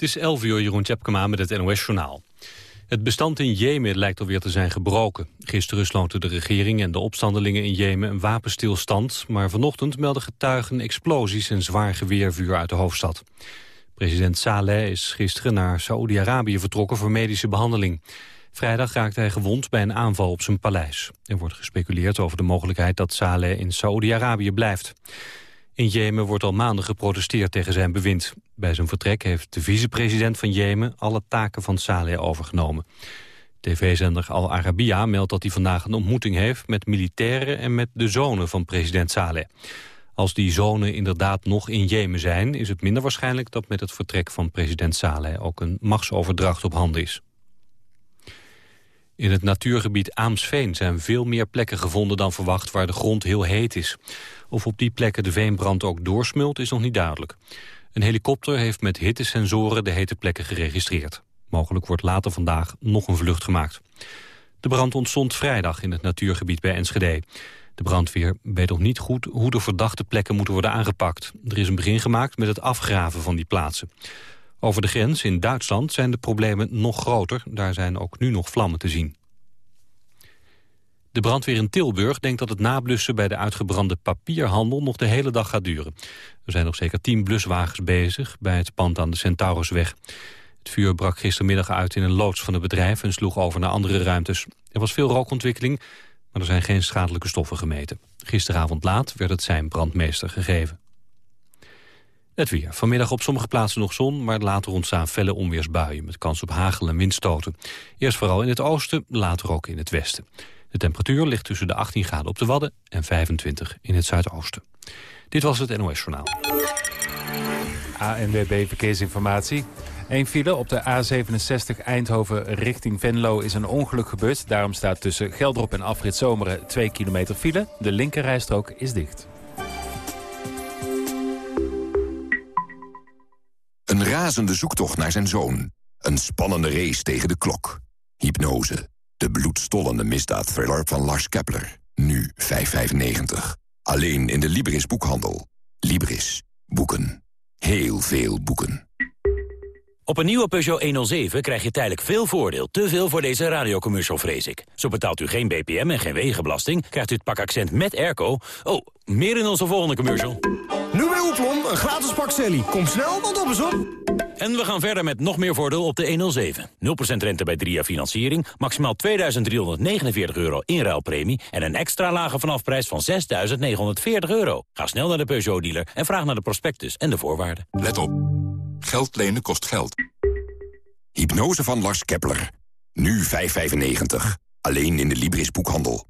Het is 11 uur, Jeroen Tjepkema met het NOS-journaal. Het bestand in Jemen lijkt alweer te zijn gebroken. Gisteren sloten de regering en de opstandelingen in Jemen een wapenstilstand... maar vanochtend melden getuigen explosies en zwaar geweervuur uit de hoofdstad. President Saleh is gisteren naar Saoedi-Arabië vertrokken voor medische behandeling. Vrijdag raakte hij gewond bij een aanval op zijn paleis. Er wordt gespeculeerd over de mogelijkheid dat Saleh in Saoedi-Arabië blijft. In Jemen wordt al maanden geprotesteerd tegen zijn bewind. Bij zijn vertrek heeft de vicepresident van Jemen alle taken van Saleh overgenomen. TV-zender Al Arabiya meldt dat hij vandaag een ontmoeting heeft... met militairen en met de zonen van president Saleh. Als die zonen inderdaad nog in Jemen zijn... is het minder waarschijnlijk dat met het vertrek van president Saleh... ook een machtsoverdracht op handen is. In het natuurgebied Aamsveen zijn veel meer plekken gevonden dan verwacht... waar de grond heel heet is. Of op die plekken de veenbrand ook doorsmult is nog niet duidelijk. Een helikopter heeft met hittesensoren de hete plekken geregistreerd. Mogelijk wordt later vandaag nog een vlucht gemaakt. De brand ontstond vrijdag in het natuurgebied bij Enschede. De brandweer weet nog niet goed hoe de verdachte plekken moeten worden aangepakt. Er is een begin gemaakt met het afgraven van die plaatsen. Over de grens in Duitsland zijn de problemen nog groter. Daar zijn ook nu nog vlammen te zien. De brandweer in Tilburg denkt dat het nablussen bij de uitgebrande papierhandel nog de hele dag gaat duren. Er zijn nog zeker tien bluswagens bezig bij het pand aan de Centaurusweg. Het vuur brak gistermiddag uit in een loods van het bedrijf en sloeg over naar andere ruimtes. Er was veel rookontwikkeling, maar er zijn geen schadelijke stoffen gemeten. Gisteravond laat werd het zijn brandmeester gegeven. Het weer. Vanmiddag op sommige plaatsen nog zon, maar later ontstaan felle onweersbuien met kans op hagel en windstoten. Eerst vooral in het oosten, later ook in het westen. De temperatuur ligt tussen de 18 graden op de Wadden en 25 in het zuidoosten. Dit was het NOS Journaal. ANWB Verkeersinformatie. Een file op de A67 Eindhoven richting Venlo is een ongeluk gebeurd. Daarom staat tussen Geldrop en Afrit Zomeren 2 kilometer file. De linkerrijstrook is dicht. Een razende zoektocht naar zijn zoon. Een spannende race tegen de klok. Hypnose. De bloedstollende misdaadthriller van Lars Kepler. Nu 5,95. Alleen in de Libris boekhandel. Libris. Boeken. Heel veel boeken. Op een nieuwe Peugeot 107 krijg je tijdelijk veel voordeel. Te veel voor deze radiocommercial, vrees ik. Zo betaalt u geen BPM en geen wegenbelasting. Krijgt u het pak accent met airco. Oh, meer in onze volgende commercial. Een gratis pak Sally. Kom snel, want op is op. En we gaan verder met nog meer voordeel op de 107. 0% rente bij 3 jaar financiering, maximaal 2.349 euro inruilpremie... en een extra lage vanafprijs van 6.940 euro. Ga snel naar de Peugeot-dealer en vraag naar de prospectus en de voorwaarden. Let op. Geld lenen kost geld. Hypnose van Lars Kepler. Nu 5,95. Alleen in de Libris boekhandel.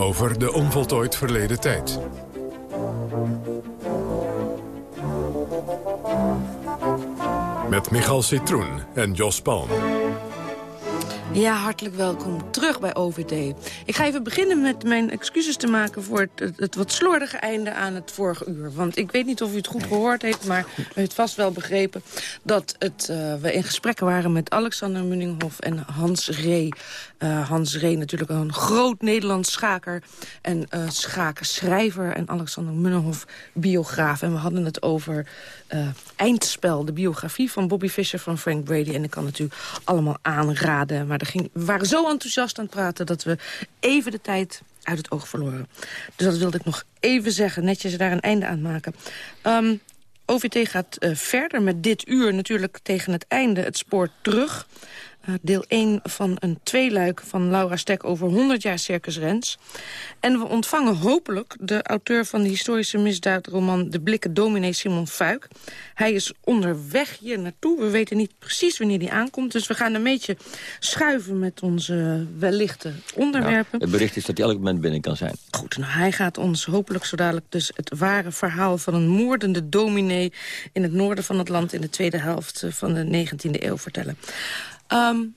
Over de onvoltooid verleden tijd. Met Michal Citroen en Jos Palm. Ja, hartelijk welkom terug bij OVT. Ik ga even beginnen met mijn excuses te maken... voor het, het, wat slordige einde aan het vorige uur. Want ik weet niet of u het goed gehoord heeft... maar u heeft vast wel begrepen dat het, uh, we in gesprekken waren... met Alexander Munninghoff en Hans Ree. Uh, Hans Ree natuurlijk een groot Nederlands schaker... en uh, schakenschrijver en Alexander Munninghoff biograaf. En we hadden het over Eindspel, de biografie van Bobby Fischer van Frank Brady. En ik kan het u allemaal aanraden... Maar we waren zo enthousiast aan het praten dat we even de tijd uit het oog verloren. Dus dat wilde ik nog even zeggen, netjes daar een einde aan maken. Um, OVT gaat uh, verder met dit uur natuurlijk tegen het einde het spoor terug. Uh, deel 1 van een tweeluik van Laura Stek over 100 jaar Circus Rens. En we ontvangen hopelijk de auteur van de historische misdaadroman... De Blikken Dominee Simon Fuik. Hij is onderweg hier naartoe. We weten niet precies wanneer hij aankomt. Dus we gaan een beetje schuiven met onze wellichte onderwerpen. het bericht is dat hij elk moment binnen kan zijn. Goed, nou, hij gaat ons hopelijk zo dadelijk dus het ware verhaal... van een moordende dominee in het noorden van het land... in de tweede helft van de 19e eeuw vertellen. Um,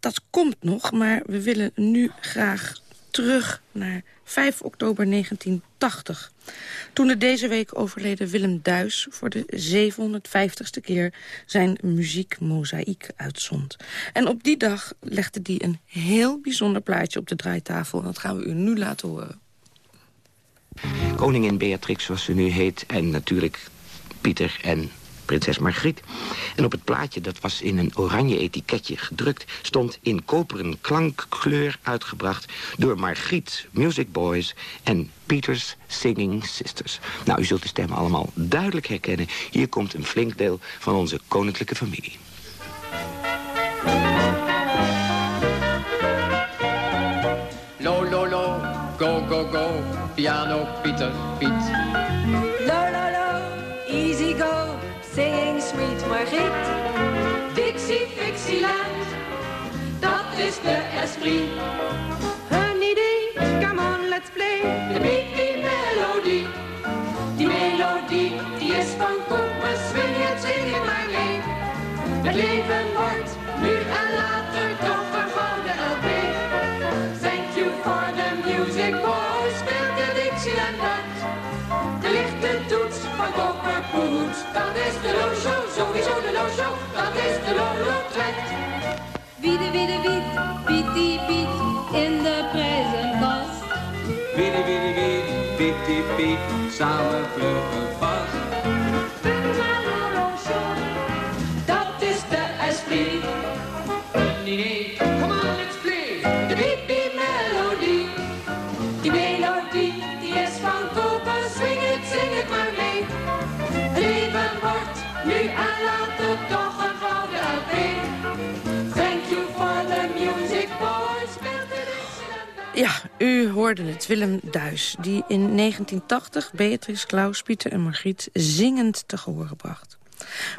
dat komt nog, maar we willen nu graag terug naar 5 oktober 1980. Toen de deze week overleden Willem Duis voor de 750ste keer zijn muziekmozaïek uitzond. En op die dag legde hij een heel bijzonder plaatje op de draaitafel. En dat gaan we u nu laten horen. Koningin Beatrix, zoals ze nu heet, en natuurlijk Pieter en prinses Margriet. En op het plaatje, dat was in een oranje etiketje gedrukt... stond in koperen klankkleur uitgebracht door Margriet Music Boys... en Peters Singing Sisters. Nou, u zult de stemmen allemaal duidelijk herkennen. Hier komt een flink deel van onze koninklijke familie. Een idee, come on, let's play. De die melodie, die melodie, die is van koppen, swing het, zing het maar mee. Het leven wordt nu en later toch een gouden LP. Thank you for the music, boys, speelt de Dixieland uit. De lichte toets van kopperpoet, dat is de lozo, sowieso de lozo, dat is de lolo trend. Wie de wie de wiet, piet in de prijzenkast. Wie die, wie die, wie, piet, die, piet, samen vluggen u hoorde het, Willem Duis, die in 1980 Beatrix, Klaus, Pieter en Margriet zingend te horen bracht.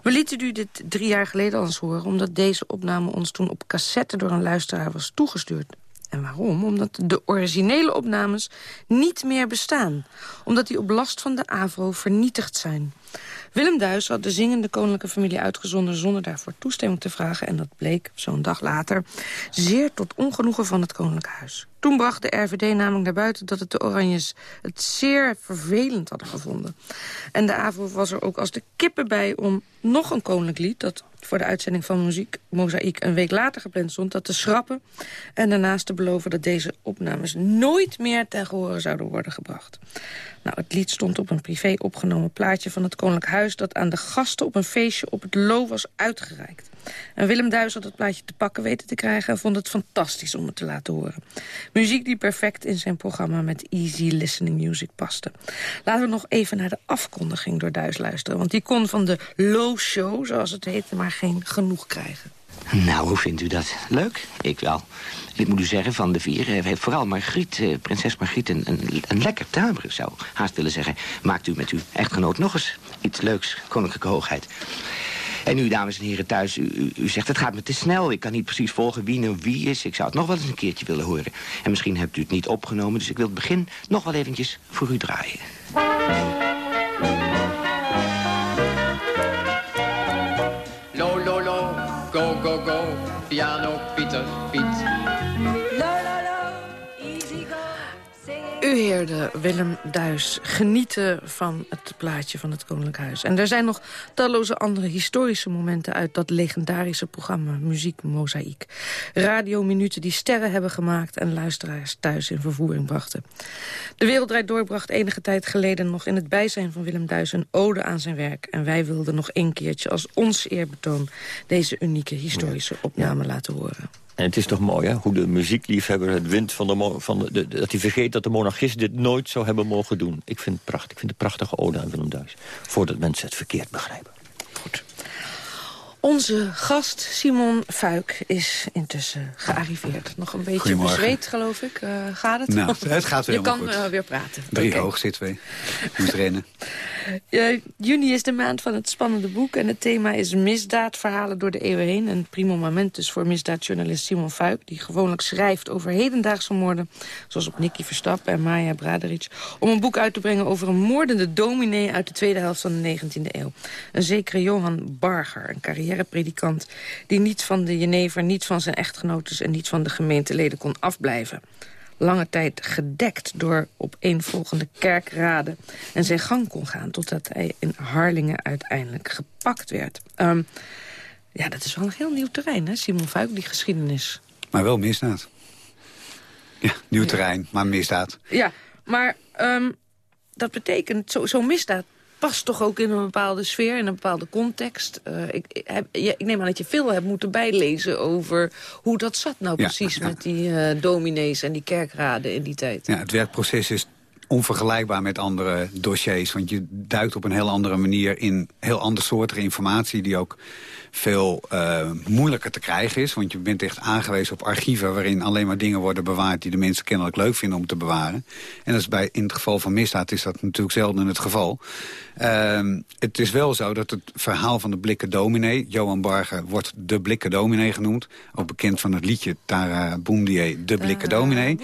We lieten u dit drie jaar geleden al horen... omdat deze opname ons toen op cassette door een luisteraar was toegestuurd. En waarom? Omdat de originele opnames niet meer bestaan. Omdat die op last van de AVRO vernietigd zijn. Willem Duis had de zingende koninklijke familie uitgezonden... zonder daarvoor toestemming te vragen. En dat bleek, zo'n dag later, zeer tot ongenoegen van het koninklijk huis. Toen bracht de RVD namelijk naar buiten dat het de Oranjes het zeer vervelend hadden gevonden. En de AVRO was er ook als de kippen bij om nog een koninklijk lied... dat voor de uitzending van Muziek Mozaïek een week later gepland stond... dat te schrappen en daarnaast te beloven dat deze opnames nooit meer ten gehore zouden worden gebracht. Nou, het lied stond op een privé opgenomen plaatje van het Koninklijk Huis... dat aan de gasten op een feestje op het Loo was uitgereikt. En Willem Duis had het plaatje te pakken weten te krijgen... en vond het fantastisch om het te laten horen. Muziek die perfect in zijn programma met easy listening music paste. Laten we nog even naar de afkondiging door Duis luisteren. Want die kon van de Low Show, zoals het heette, maar geen genoeg krijgen. Nou, hoe vindt u dat? Leuk? Ik wel. Ik moet u zeggen, van de vier eh, heeft vooral Margriet, eh, prinses Margriet... Een, een, lekker timbre, zou haast willen zeggen. Maakt u met uw echtgenoot nog eens iets leuks, koninklijke hoogheid. En u, dames en heren thuis, u, u, u zegt het gaat me te snel. Ik kan niet precies volgen wie nou wie is. Ik zou het nog wel eens een keertje willen horen. En misschien hebt u het niet opgenomen, dus ik wil het begin nog wel eventjes voor u draaien. U heerde Willem Duis genieten van het plaatje van het Koninklijk Huis. En er zijn nog talloze andere historische momenten... uit dat legendarische programma Muziek Mozaïek. Radiominuten die sterren hebben gemaakt... en luisteraars thuis in vervoering brachten. De Wereldrijd doorbracht enige tijd geleden nog... in het bijzijn van Willem Duis een ode aan zijn werk. En wij wilden nog een keertje als ons eerbetoon... deze unieke historische opname laten horen. En het is toch mooi, hè? Hoe de muziekliefhebber het wint van de... Van de- dat hij vergeet dat de monarchist dit nooit zou hebben mogen doen. Ik vind het prachtig. Ik vind het een prachtige ode aan Willem Duis. Voordat mensen het verkeerd begrijpen. Onze gast Simon Fuik is intussen gearriveerd. Nog een beetje bezweet, geloof ik. Eh, gaat het? Nou, het gaat weer Je kan goed. eh, weer praten. Drie Oké. hoog zitten we. Moet rennen. Ja, juni is de maand van het spannende boek. En het thema is misdaadverhalen door de eeuwen heen. Een primo moment dus voor misdaadjournalist Simon Fuik... die gewoonlijk schrijft over hedendaagse moorden... zoals op Nicky Verstappen en Maya Braderic... om een boek uit te brengen over een moordende dominee... uit de tweede helft van de 19e eeuw. Een zekere Johan Barger, een carrièrepredikant... die niet van de Jenever, niet van zijn echtgenotes... en niet van de gemeenteleden kon afblijven lange tijd gedekt door opeenvolgende kerkraden... en zijn gang kon gaan totdat hij in Harlingen uiteindelijk gepakt werd. Ehm, ja, dat is wel een heel nieuw terrein, hè, Simon Fuik, die geschiedenis. Maar wel misdaad. Ja, nieuw terrein, maar misdaad. Ja, maar ehm, dat betekent, zo- zo'n misdaad past toch ook in een bepaalde sfeer, in een bepaalde context. Eh, ik, heb- ik neem aan dat je veel hebt moeten bijlezen over hoe dat zat nou Ja, precies... ja. met die eh, dominees en die kerkraden in die tijd. Ja, het werkproces is onvergelijkbaar met andere dossiers. Want je duikt op een heel andere manier in heel andersoortige informatie... die ook veel eh, moeilijker te krijgen is. Want je bent echt aangewezen op archieven... waarin alleen maar dingen worden bewaard... die de mensen kennelijk leuk vinden om te bewaren. En dat is bij, in het geval van misdaad is dat natuurlijk zelden het geval. Ehm, het is wel zo dat het verhaal van de blikken dominee... Johan Barger wordt de blikken dominee genoemd. Ook bekend van het liedje Tara Boomdier, de blikken dominee.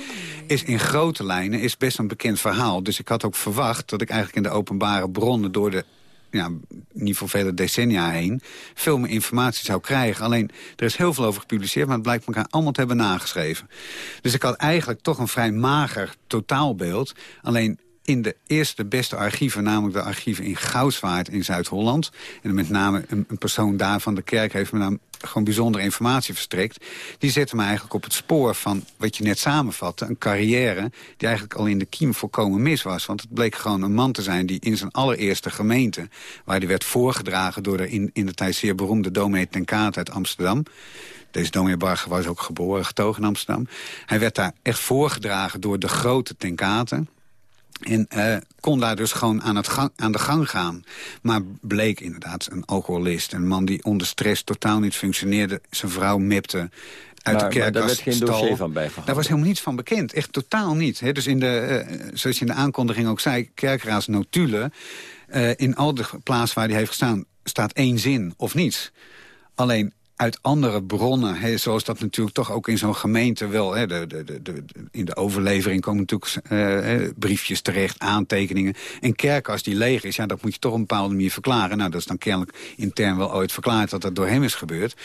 Is in grote lijnen is best een bekend verhaal. Dus ik had ook verwacht dat ik eigenlijk in de openbare bronnen... door de ja, niet voor vele decennia heen... veel meer informatie zou krijgen. Alleen, er is heel veel over gepubliceerd... maar het blijkt elkaar allemaal te hebben nageschreven. Dus ik had eigenlijk toch een vrij mager totaalbeeld. Alleen in de eerste beste archieven, namelijk de archieven in Goudswaard in Zuid-Holland... en met name een, een persoon daar van de kerk heeft me dan gewoon bijzondere informatie verstrekt... die zette me eigenlijk op het spoor van wat je net samenvatte... een carrière die eigenlijk al in de kiem volkomen mis was. Want het bleek gewoon een man te zijn die in zijn allereerste gemeente... waar die werd voorgedragen door de in, in de tijd zeer beroemde dominee ten Kate uit Amsterdam... Deze dominee Barger was ook geboren, getogen in Amsterdam. Hij werd daar echt voorgedragen door de grote ten Kate... En eh, kon daar dus gewoon aan, het gang, aan de gang gaan. Maar bleek inderdaad een alcoholist. Een man die onder stress totaal niet functioneerde. Zijn vrouw mipte uit Maar- de kerk. daar werd geen dossier van bijgehouden. Daar was helemaal niets van bekend. Echt totaal niet. Dus in de, eh, zoals je in de aankondiging ook zei... kerkraadsnotulen. eh in al de plaatsen waar hij heeft gestaan... staat één zin of niets. Alleen uit andere bronnen, hè, zoals dat natuurlijk toch ook in zo'n gemeente wel... Hè, de, de, de, in de overlevering komen natuurlijk eh, briefjes terecht, aantekeningen. Een kerk als die leeg is, ja, dat moet je toch op een bepaalde manier verklaren. Nou, dat is dan kennelijk intern wel ooit verklaard dat dat door hem is gebeurd.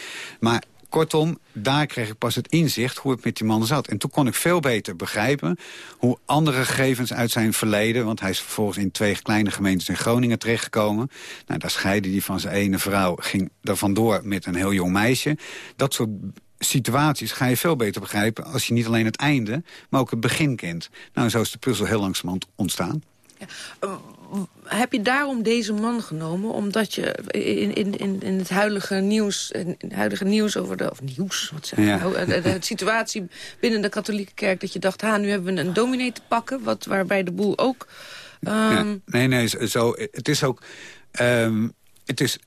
Maar kortom, daar kreeg ik pas het inzicht hoe het met die man zat. En toen kon ik veel beter begrijpen hoe andere gegevens uit zijn verleden... want hij is vervolgens in twee kleine gemeentes in Groningen terechtgekomen. Nou, daar scheidde hij van zijn ene vrouw, ging daar vandoor met een heel jong meisje. Dat soort situaties ga je veel beter begrijpen... als je niet alleen het einde, maar ook het begin kent. Nou, zo is de puzzel heel langzamerhand ontstaan. Heb je daarom deze man genomen? Omdat je in, in, in, in het huidige nieuws, in het huidige nieuws over de... Of nieuws, wat zeg Ja. nou? De, situatie binnen de katholieke kerk... dat je dacht, ha, nu hebben we een dominee te pakken... Wat, waarbij de boel ook... Ja, ehm, nee, nee, zo- zo, het is ook... ehm, het is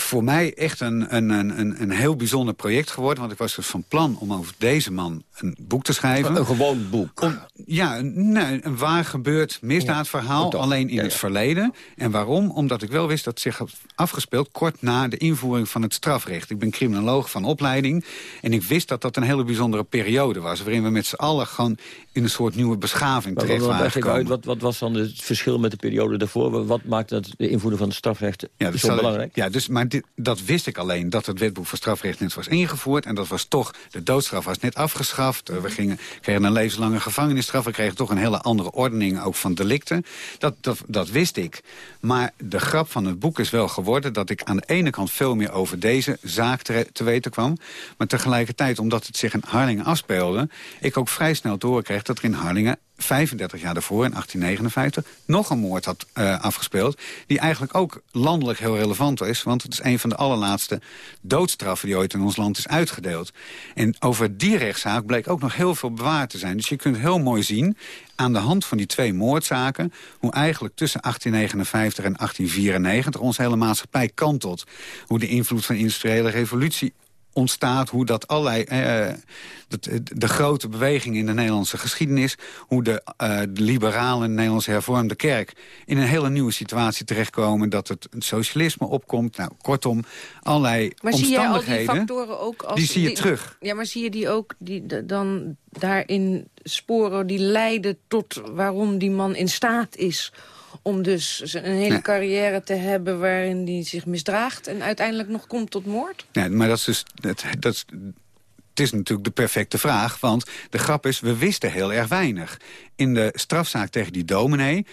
voor mij echt een, een, een, een- heel bijzonder project geworden. Want ik was dus van plan om over deze man een boek te schrijven. Een gewoon boek. Om, ja, een, nee, een waar gebeurd misdaadverhaal, Ja, alleen in Ja, het verleden. En waarom? Omdat ik wel wist dat het zich had afgespeeld kort na de invoering van het strafrecht. Ik ben criminoloog van opleiding en ik wist dat dat een hele bijzondere periode was... waarin we met z'n allen gewoon in een soort nieuwe beschaving Maar terecht wat, waren uit, wat, wat was dan het verschil met de periode daarvoor? Wat maakte het, de invoering van het strafrecht dus zo belangrijk? Ja, dus, dat wist ik alleen, dat het wetboek voor strafrecht net was ingevoerd. En dat was toch, de doodstraf was net afgeschaft. Eh, We gingen, kregen een levenslange gevangenisstraf. We kregen toch een hele andere ordening ook van delicten. Dat, dat, dat wist ik. Maar de grap van het boek is wel geworden... dat ik aan de ene kant veel meer over deze zaak te, te weten kwam. Maar tegelijkertijd, omdat het zich in Harlingen afspeelde... ik ook vrij snel te horen kreeg dat er in Harlingen 35 jaar daarvoor, in 1859, nog een moord had uh, afgespeeld... die eigenlijk ook landelijk heel relevant is... want het is een van de allerlaatste doodstraffen die ooit in ons land is uitgedeeld. En over die rechtszaak bleek ook nog heel veel bewaard te zijn. Dus je kunt heel mooi zien aan de hand van die twee moordzaken... hoe eigenlijk tussen 1859 en 1894 onze hele maatschappij kantelt. Hoe de invloed van de industriële revolutie ontstaat, hoe dat allerlei... Eh, dat, de grote beweging in de Nederlandse geschiedenis... hoe de, uh, de liberale Nederlandse hervormde kerk... in een hele nieuwe situatie terechtkomen... dat het socialisme opkomt. Nou, kortom, allerlei maar omstandigheden... Zie je al die factoren ook als... Die zie je terug. Ja, maar zie je die ook die, dan daarin sporen... die leiden tot waarom die man in staat is om dus een hele carrière te hebben waarin hij zich misdraagt... en uiteindelijk nog komt tot moord? Nee, maar dat is dus... Dat, dat is, het is natuurlijk de perfecte vraag, want de grap is, we wisten heel erg weinig. In de strafzaak tegen die dominee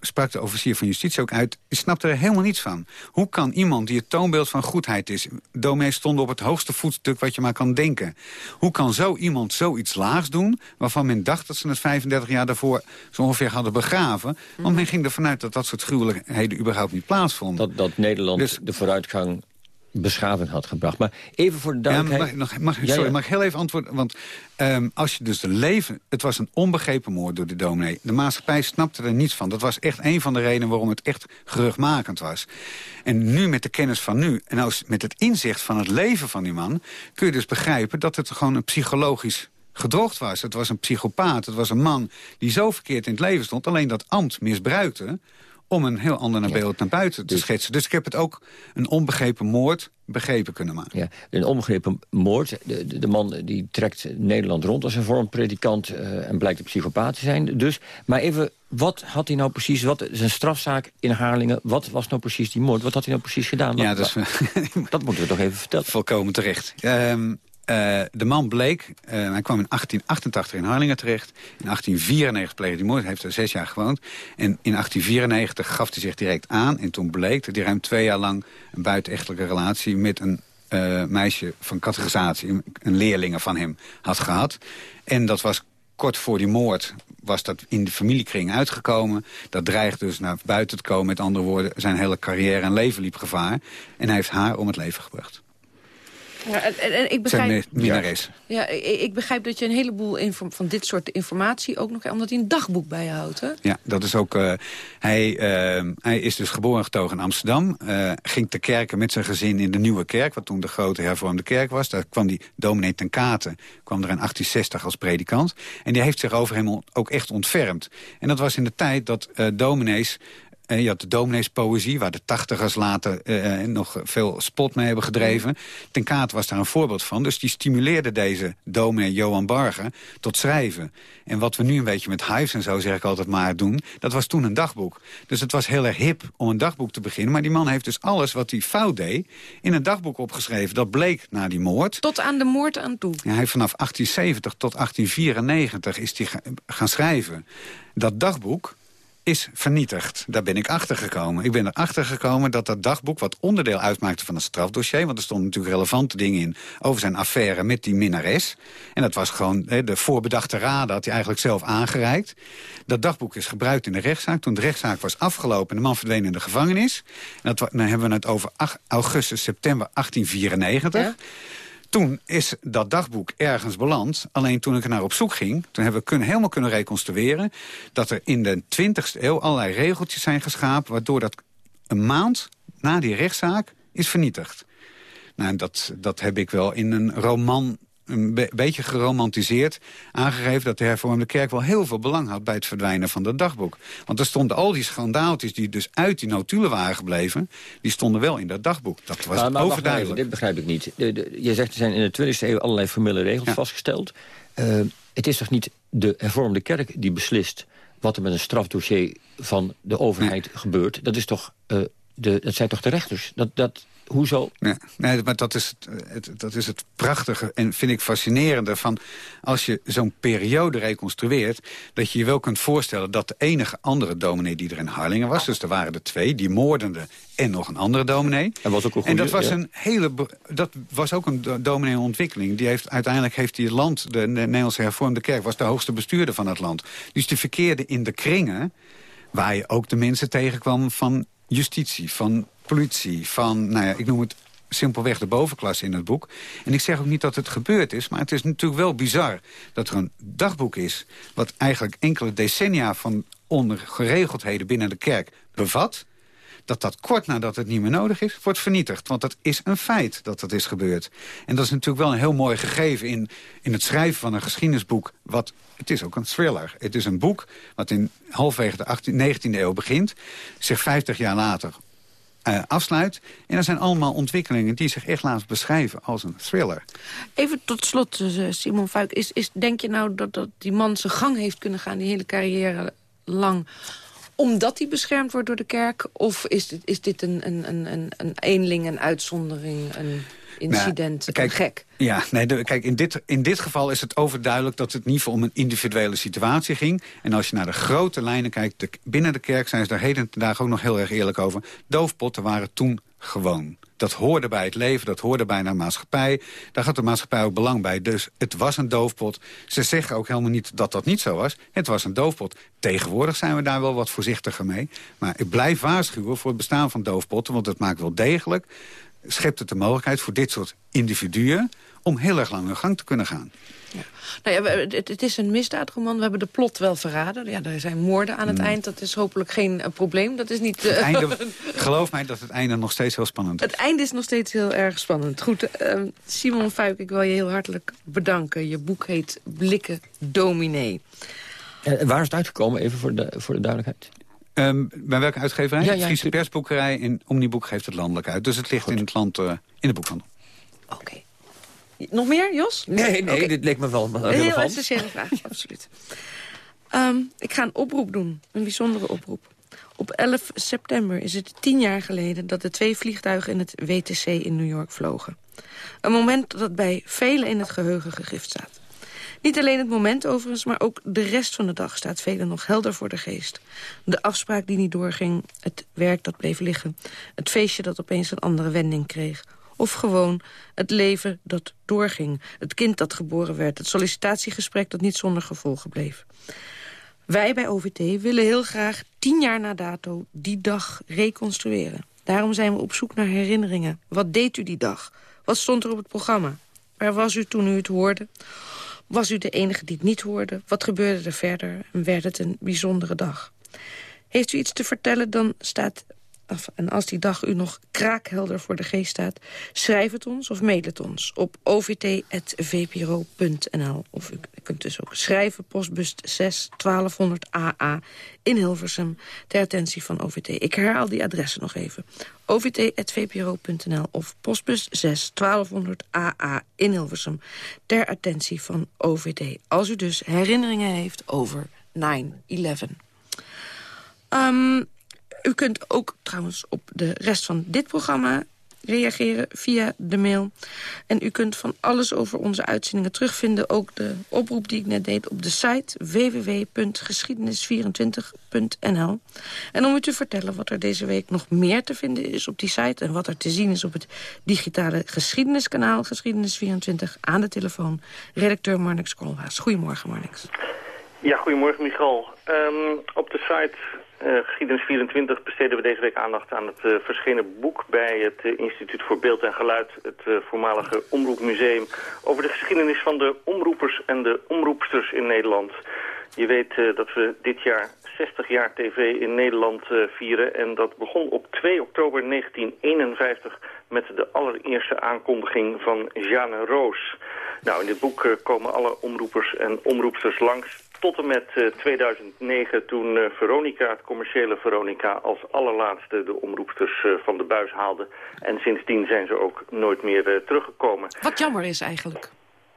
sprak de officier van justitie ook uit... snapte er helemaal niets van. Hoe kan iemand die het toonbeeld van goedheid is... dominees stonden op het hoogste voetstuk wat je maar kan denken. Hoe kan zo iemand zoiets laags doen... waarvan men dacht dat ze het 35 jaar daarvoor zo ongeveer hadden begraven? Want men ging ervan uit dat dat soort gruwelijkheden überhaupt niet plaatsvonden. Dat, dat Nederland dus, de vooruitgang beschaving had gebracht. Maar even voor de duidelijkheid... Ja, mag, mag, sorry, mag ik heel even antwoorden? Want um, als je dus de leven... Het was een onbegrepen moord door de dominee. De maatschappij snapte er niets van. Dat was echt een van de redenen waarom het echt geruchtmakend was. En nu met de kennis van nu... en als met het inzicht van het leven van die man... kun je dus begrijpen dat het gewoon een psychologisch gedrocht was. Het was een psychopaat. Het was een man die zo verkeerd in het leven stond... alleen dat ambt misbruikte om een heel ander beeld naar buiten te dus, schetsen. Dus ik heb het ook een onbegrepen moord begrepen kunnen maken. Ja, een onbegrepen moord. De, de, de man die trekt Nederland rond als een vormpredikant... Uh, en blijkt een psychopaat te zijn. Dus, maar even, wat had hij nou precies... Wat, zijn strafzaak in Harlingen, wat was nou precies die moord? Wat had hij nou precies gedaan? Ja, dat, dat moeten we toch even vertellen. Volkomen terecht. Um, uh, de man bleek, uh, hij kwam in 1888 in Harlingen terecht. In 1894 pleegde hij moord, hij heeft er zes jaar gewoond. En in 1894 gaf hij zich direct aan. En toen bleek dat hij ruim twee jaar lang een buitenechtelijke relatie... met een uh, meisje van categorisatie, een leerlinge van hem, had gehad. En dat was kort voor die moord was dat in de familiekring uitgekomen. Dat dreigt dus naar buiten te komen. Met andere woorden, zijn hele carrière en leven liep gevaar. En hij heeft haar om het leven gebracht. Ja, en, ik begrijp, Ja, ik, begrijp dat je een heleboel van dit soort informatie ook nog... omdat hij een dagboek bijhoudt, hè? Ja, dat is ook... Uh, hij, uh, hij is dus geboren getogen in Amsterdam. Uh, ging te kerken met zijn gezin in de Nieuwe Kerk... wat toen de grote hervormde kerk was. Daar kwam die dominee ten Katen, kwam er in 1860 als predikant. En die heeft zich over hem ook echt ontfermd. En dat was in de tijd dat dominees je had de domineespoëzie, waar de tachtigers later uh, nog veel spot mee hebben gedreven. Ten Kaat was daar een voorbeeld van. Dus die stimuleerde deze dominee Johan Barger tot schrijven. En wat we nu een beetje met hives en zo, zeg ik altijd maar, doen... dat was toen een dagboek. Dus het was heel erg hip om een dagboek te beginnen. Maar die man heeft dus alles wat hij fout deed in een dagboek opgeschreven. Dat bleek na die moord. Tot aan de moord aan toe? Ja, hij heeft vanaf 1870 tot 1894 is hij gaan schrijven. Dat dagboek is vernietigd. Daar ben ik achter gekomen. Ik ben erachter gekomen dat dat dagboek, wat onderdeel uitmaakte van het strafdossier... want er stonden natuurlijk relevante dingen in over zijn affaire met die minnares. En dat was gewoon de voorbedachte raden, had hij eigenlijk zelf aangereikt. Dat dagboek is gebruikt in de rechtszaak. Toen de rechtszaak was afgelopen en de man verdween in de gevangenis. En dat, dan hebben we het over augustus, september 1894... Toen is dat dagboek ergens beland. Alleen toen ik er naar op zoek ging... toen hebben we kunnen, helemaal kunnen reconstrueren... dat er in de 20e eeuw allerlei regeltjes zijn geschapen... waardoor dat een maand na die rechtszaak is vernietigd. Nou, dat, dat heb ik wel in een roman een beetje geromantiseerd aangegeven... dat de hervormde kerk wel heel veel belang had bij het verdwijnen van dat dagboek. Want er stonden al die schandaaltjes die dus uit die notulen waren gebleven... die stonden wel in dat dagboek. Dat was maar, maar overduidelijk. dit begrijp ik niet. je zegt er zijn in de 20e eeuw allerlei formele regels vastgesteld. Uh, het is toch niet de hervormde kerk die beslist... wat er met een strafdossier van de overheid gebeurt? Dat, is toch, uh, de, dat zijn toch de rechters? Dat, dat, hoezo? Nee, nee maar dat is het, het, dat is het prachtige en vind ik fascinerende van... als je zo'n periode reconstrueert... dat je je wel kunt voorstellen dat de enige andere dominee die er in Harlingen was... dus er waren er twee, die moordende en nog een andere dominee. En, was ook een en dat was een hele dat was ook een dominee ontwikkeling. Die heeft, uiteindelijk heeft die het land, de, Nederlandse hervormde kerk... was de hoogste bestuurder van het land. Dus die verkeerde in de kringen waar je ook de mensen tegenkwam van justitie, van politie, van, nou ja, ik noem het simpelweg de bovenklasse in het boek. En ik zeg ook niet dat het gebeurd is, maar het is natuurlijk wel bizar... dat er een dagboek is wat eigenlijk enkele decennia van ongeregeldheden binnen de kerk bevat dat dat kort nadat het niet meer nodig is, wordt vernietigd. Want dat is een feit dat dat is gebeurd. En dat is natuurlijk wel een heel mooi gegeven in, in het schrijven van een geschiedenisboek. Wat, het is ook een thriller. Het is een boek wat in halfwege de 18, 19e eeuw begint, zich 50 jaar later uh, afsluit. En er zijn allemaal ontwikkelingen die zich echt laten beschrijven als een thriller. Even tot slot, eh, Simon Fuik. Is, is, denk je nou dat, dat die man zijn gang heeft kunnen gaan... die hele carrière lang omdat hij beschermd wordt door de kerk? Of is dit, is dit een, een, een, een eenling, een uitzondering, een incident, nou, kijk, gek? Ja, nee, kijk, in dit, in dit geval is het overduidelijk dat het niet om een individuele situatie ging. En als je naar de grote lijnen kijkt, binnen de kerk zijn ze daar heden vandaag ook nog heel erg eerlijk over. Doofpotten waren toen gewoon. Dat hoorde bij het leven, dat hoorde bij de maatschappij. Daar had de maatschappij ook belang bij. Dus het was een doofpot. Ze zeggen ook helemaal niet dat dat niet zo was. Het was een doofpot. Tegenwoordig zijn we daar wel wat voorzichtiger mee. Maar ik blijf waarschuwen voor het bestaan van doofpotten... want het maakt wel degelijk, schept het de mogelijkheid voor dit soort individuen... om heel erg lang hun gang te kunnen gaan. Ja. Nou ja, het, het, is een misdaadroman. We hebben de plot wel verraden. Ja, er zijn moorden aan het mm. eind. Dat is hopelijk geen uh, probleem. Dat is niet... Uh, einde, geloof mij dat het einde nog steeds heel spannend is. Het einde is nog steeds heel erg spannend. Goed, uh, Simon Fuik, ik wil je heel hartelijk bedanken. Je boek heet Blikken Dominee. waar is het uitgekomen, even voor de, voor de duidelijkheid? Um, bij welke uitgeverij? Ja, ja, Friese persboekerij en Omniboek geeft het landelijk uit. Dus het ligt in het land, in de boekhandel. Oké. Nog meer, Jos? Nee, nee, dit leek me wel Een heel essentiële vraag, absoluut. Ehm, ik ga een oproep doen, een bijzondere oproep. Op 11 september is het tien jaar geleden dat de twee vliegtuigen in het WTC in New York vlogen. Een moment dat bij velen in het geheugen gegrift staat. Niet alleen het moment overigens, maar ook de rest van de dag staat velen nog helder voor de geest. De afspraak die niet doorging, het werk dat bleef liggen, het feestje dat opeens een andere wending kreeg of gewoon het leven dat doorging. Het kind dat geboren werd. Het sollicitatiegesprek dat niet zonder gevolgen bleef. Wij bij OVT willen heel graag tien jaar na dato die dag reconstrueren. Daarom zijn we op zoek naar herinneringen. Wat deed u die dag? Wat stond er op het programma? Waar was u toen u het hoorde? Was u de enige die het niet hoorde? Wat gebeurde er verder? En werd het een bijzondere dag? Heeft u iets te vertellen, dan staat en als die dag u nog kraakhelder voor de geest staat... schrijf het ons of mail het ons op ovt.vpro.nl. Of u kunt dus ook schrijven, postbus 6 1200 AA in Hilversum... ter attentie van OVT. Ik herhaal die adressen nog even. ovt.vpro.nl of postbus 6 1200 AA in Hilversum... ter attentie van OVT. Als u dus herinneringen heeft over 9-11. Um, u kunt ook trouwens op de rest van dit programma reageren via de mail. En u kunt van alles over onze uitzendingen terugvinden. Ook de oproep die ik net deed op de site www.geschiedenis24.nl. En om u te vertellen wat er deze week nog meer te vinden is op die site... en wat er te zien is op het digitale geschiedeniskanaal Geschiedenis24... aan de telefoon, redacteur Marnix Koolhaas. Goedemorgen, Marnix. Ja, goedemorgen, Michal. Um, op de site uh, Geschiedenis 24 besteden we deze week aandacht aan het uh, verschenen boek bij het uh, Instituut voor Beeld en Geluid, het voormalige Omroepmuseum, over de geschiedenis van de omroepers en de omroepsters in Nederland. Je weet dat we dit jaar 60 jaar tv in Nederland vieren en dat begon op 2 oktober 1951 met de allereerste aankondiging van Jeanne Roos. Nou, in dit boek komen alle omroepers en omroepsters langs tot en met 2009 eh, toen uh, Veronica, het commerciële Veronica, als allerlaatste de omroepsters uh, van de buis haalde. En sindsdien zijn ze ook nooit meer teruggekomen. Wat jammer is eigenlijk.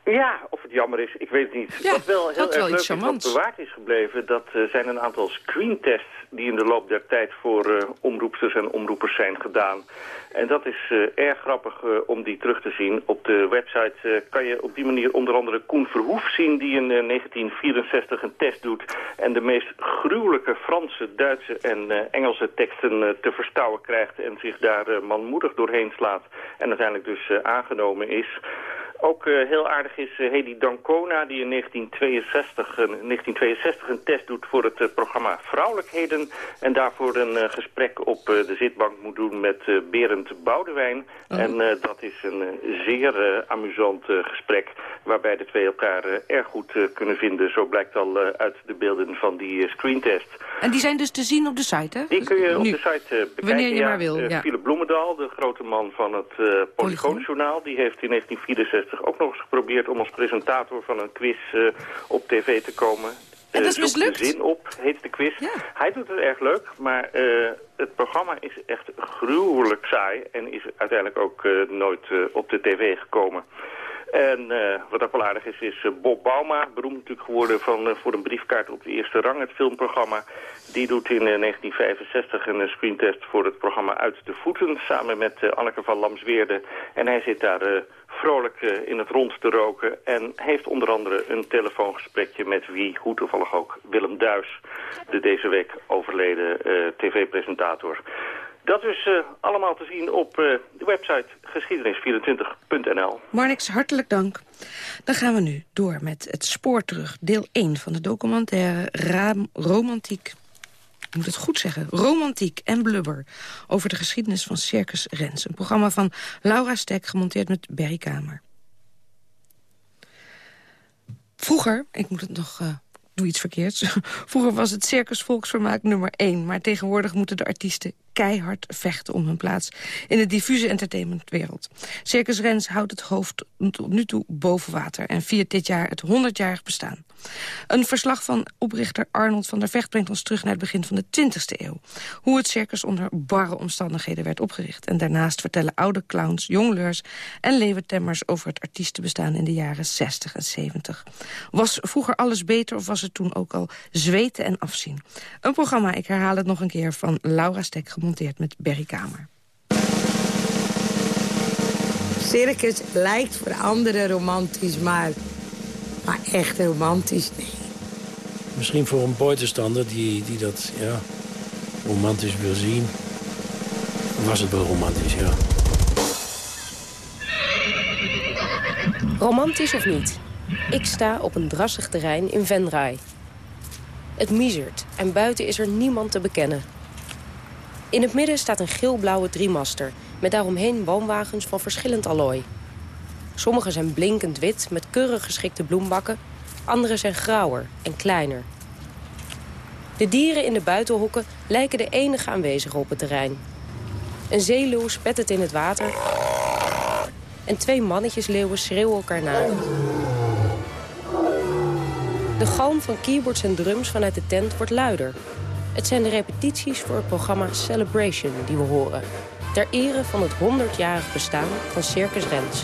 Ja, of het jammer is, ik weet het niet. Ja, wat wel heel erg wel leuk is, wat bewaard is gebleven... dat eh, zijn een aantal screentests die in de loop der tijd voor eh omroepsters en omroepers zijn gedaan. En dat is eh, erg grappig om die terug te zien. Op de website kan je op die manier onder andere Koen Verhoef zien... die in eh, 1964 een test doet... en de meest gruwelijke Franse, Duitse en Engelse teksten te verstouwen krijgt... en zich daar manmoedig doorheen slaat en uiteindelijk dus aangenomen is... Ook eh, heel aardig is eh, Hedy Dancona, die in 1962, een- 1962 een test doet voor het eh, programma Vrouwelijkheden. En daarvoor een eh, gesprek op eh, de zitbank moet doen met eh, Berend Boudewijn. En eh, dat is een eh, zeer eh, amusant eh, gesprek, waarbij de twee elkaar eh, erg goed eh, kunnen vinden. Zo blijkt al eh, uit de beelden van die eh, screentest. En die zijn dus te zien op de site, hè? Die kun je op Nu. de site eh, bekijken. Wanneer je ja. maar wil, Eh, ja. Philip Bloemendaal, de grote man van het eh Polygoonjournaal... die heeft in 1964 ook nog eens geprobeerd... om als presentator van een quiz eh, op tv te komen. En dat is Eh, mislukt? de zin op, heet de quiz. Hij doet het erg leuk, maar eh, het programma is echt gruwelijk saai... en is uiteindelijk ook nooit op de tv gekomen. En eh, wat ook wel aardig is, is eh, Bob Bauma, beroemd natuurlijk geworden van, eh, voor een briefkaart op de eerste rang, het filmprogramma. Die doet in eh, 1965 een screentest voor het programma Uit de Voeten, samen met Anneke van Lamsweerde. En hij zit daar vrolijk in het rond te roken en heeft onder andere een telefoongesprekje met wie, hoe toevallig ook, Willem Duis, de deze week overleden tv-presentator. Dat is eh, allemaal te zien op eh, de website geschiedenis24.nl. Marnix, hartelijk dank. Dan gaan we nu door met het spoor terug. Deel 1 van de documentaire Romantiek. Ik moet het goed zeggen. Romantiek en blubber. Over de geschiedenis van Circus Rens. Een programma van Laura Stek, gemonteerd met Berry Kamer. Vroeger, ik moet het nog... eh, doe iets verkeerds. Vroeger was het circus volksvermaak nummer 1. Maar tegenwoordig moeten de artiesten keihard vechten om hun plaats in de diffuse entertainmentwereld. Circus Rens houdt het hoofd tot nu toe boven water en viert dit jaar het 100-jarig bestaan. Een verslag van oprichter Arnold van der Vecht brengt ons terug naar het begin van de 20e eeuw. Hoe het circus onder barre omstandigheden werd opgericht. En daarnaast vertellen oude clowns, jongleurs en leeuwentemmers over het artiestenbestaan in de jaren 60 en 70. Was vroeger alles beter of was het toen ook al zweten en afzien? Een programma, ik herhaal het nog een keer, van Laura Stek, gemonteerd met Berry Kamer. Circus lijkt voor anderen romantisch, maar, maar echt romantisch, nee. Misschien voor een buitenstander die, die dat ja, romantisch wil zien. Was het wel romantisch, ja. Romantisch of niet? Ik sta op een drassig terrein in Venray. Het miezert en buiten is er niemand te bekennen. In het midden staat een geel-blauwe driemaster... met daaromheen woonwagens van verschillend allooi. Sommige zijn blinkend wit met keurig geschikte bloembakken... andere zijn grauwer en kleiner. De dieren in de buitenhokken lijken de enige aanwezigen op het terrein. Een zeeleeuw spettert in het water... en twee mannetjesleeuwen schreeuwen elkaar na. De galm van keyboards en drums vanuit de tent wordt luider. Het zijn de repetities voor het programma Celebration die we horen. Ter ere van het 100-jarig bestaan van Circus Rens.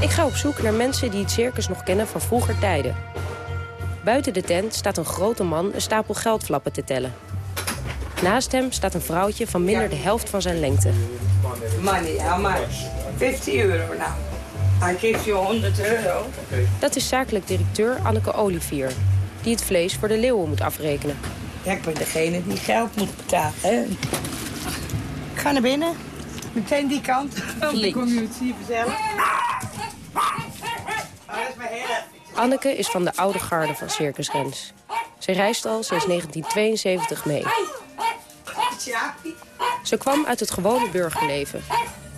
Ik ga op zoek naar mensen die het circus nog kennen van vroeger tijden. Buiten de tent staat een grote man een stapel geldflappen te tellen. Naast hem staat een vrouwtje van minder de helft van zijn lengte. Money, how much? 50 euro now. I give you 100 euro. Dat is zakelijk directeur Anneke Olivier, die het vlees voor de leeuwen moet afrekenen. Ja, ik ben degene die geld moet betalen. Hè? Ik ga naar binnen. Meteen die kant. Dan kom je het zien vanzelf. Oh. Anneke is van de oude garde van Circus Rens. Ze reist al sinds 1972 mee. Ze kwam uit het gewone burgerleven.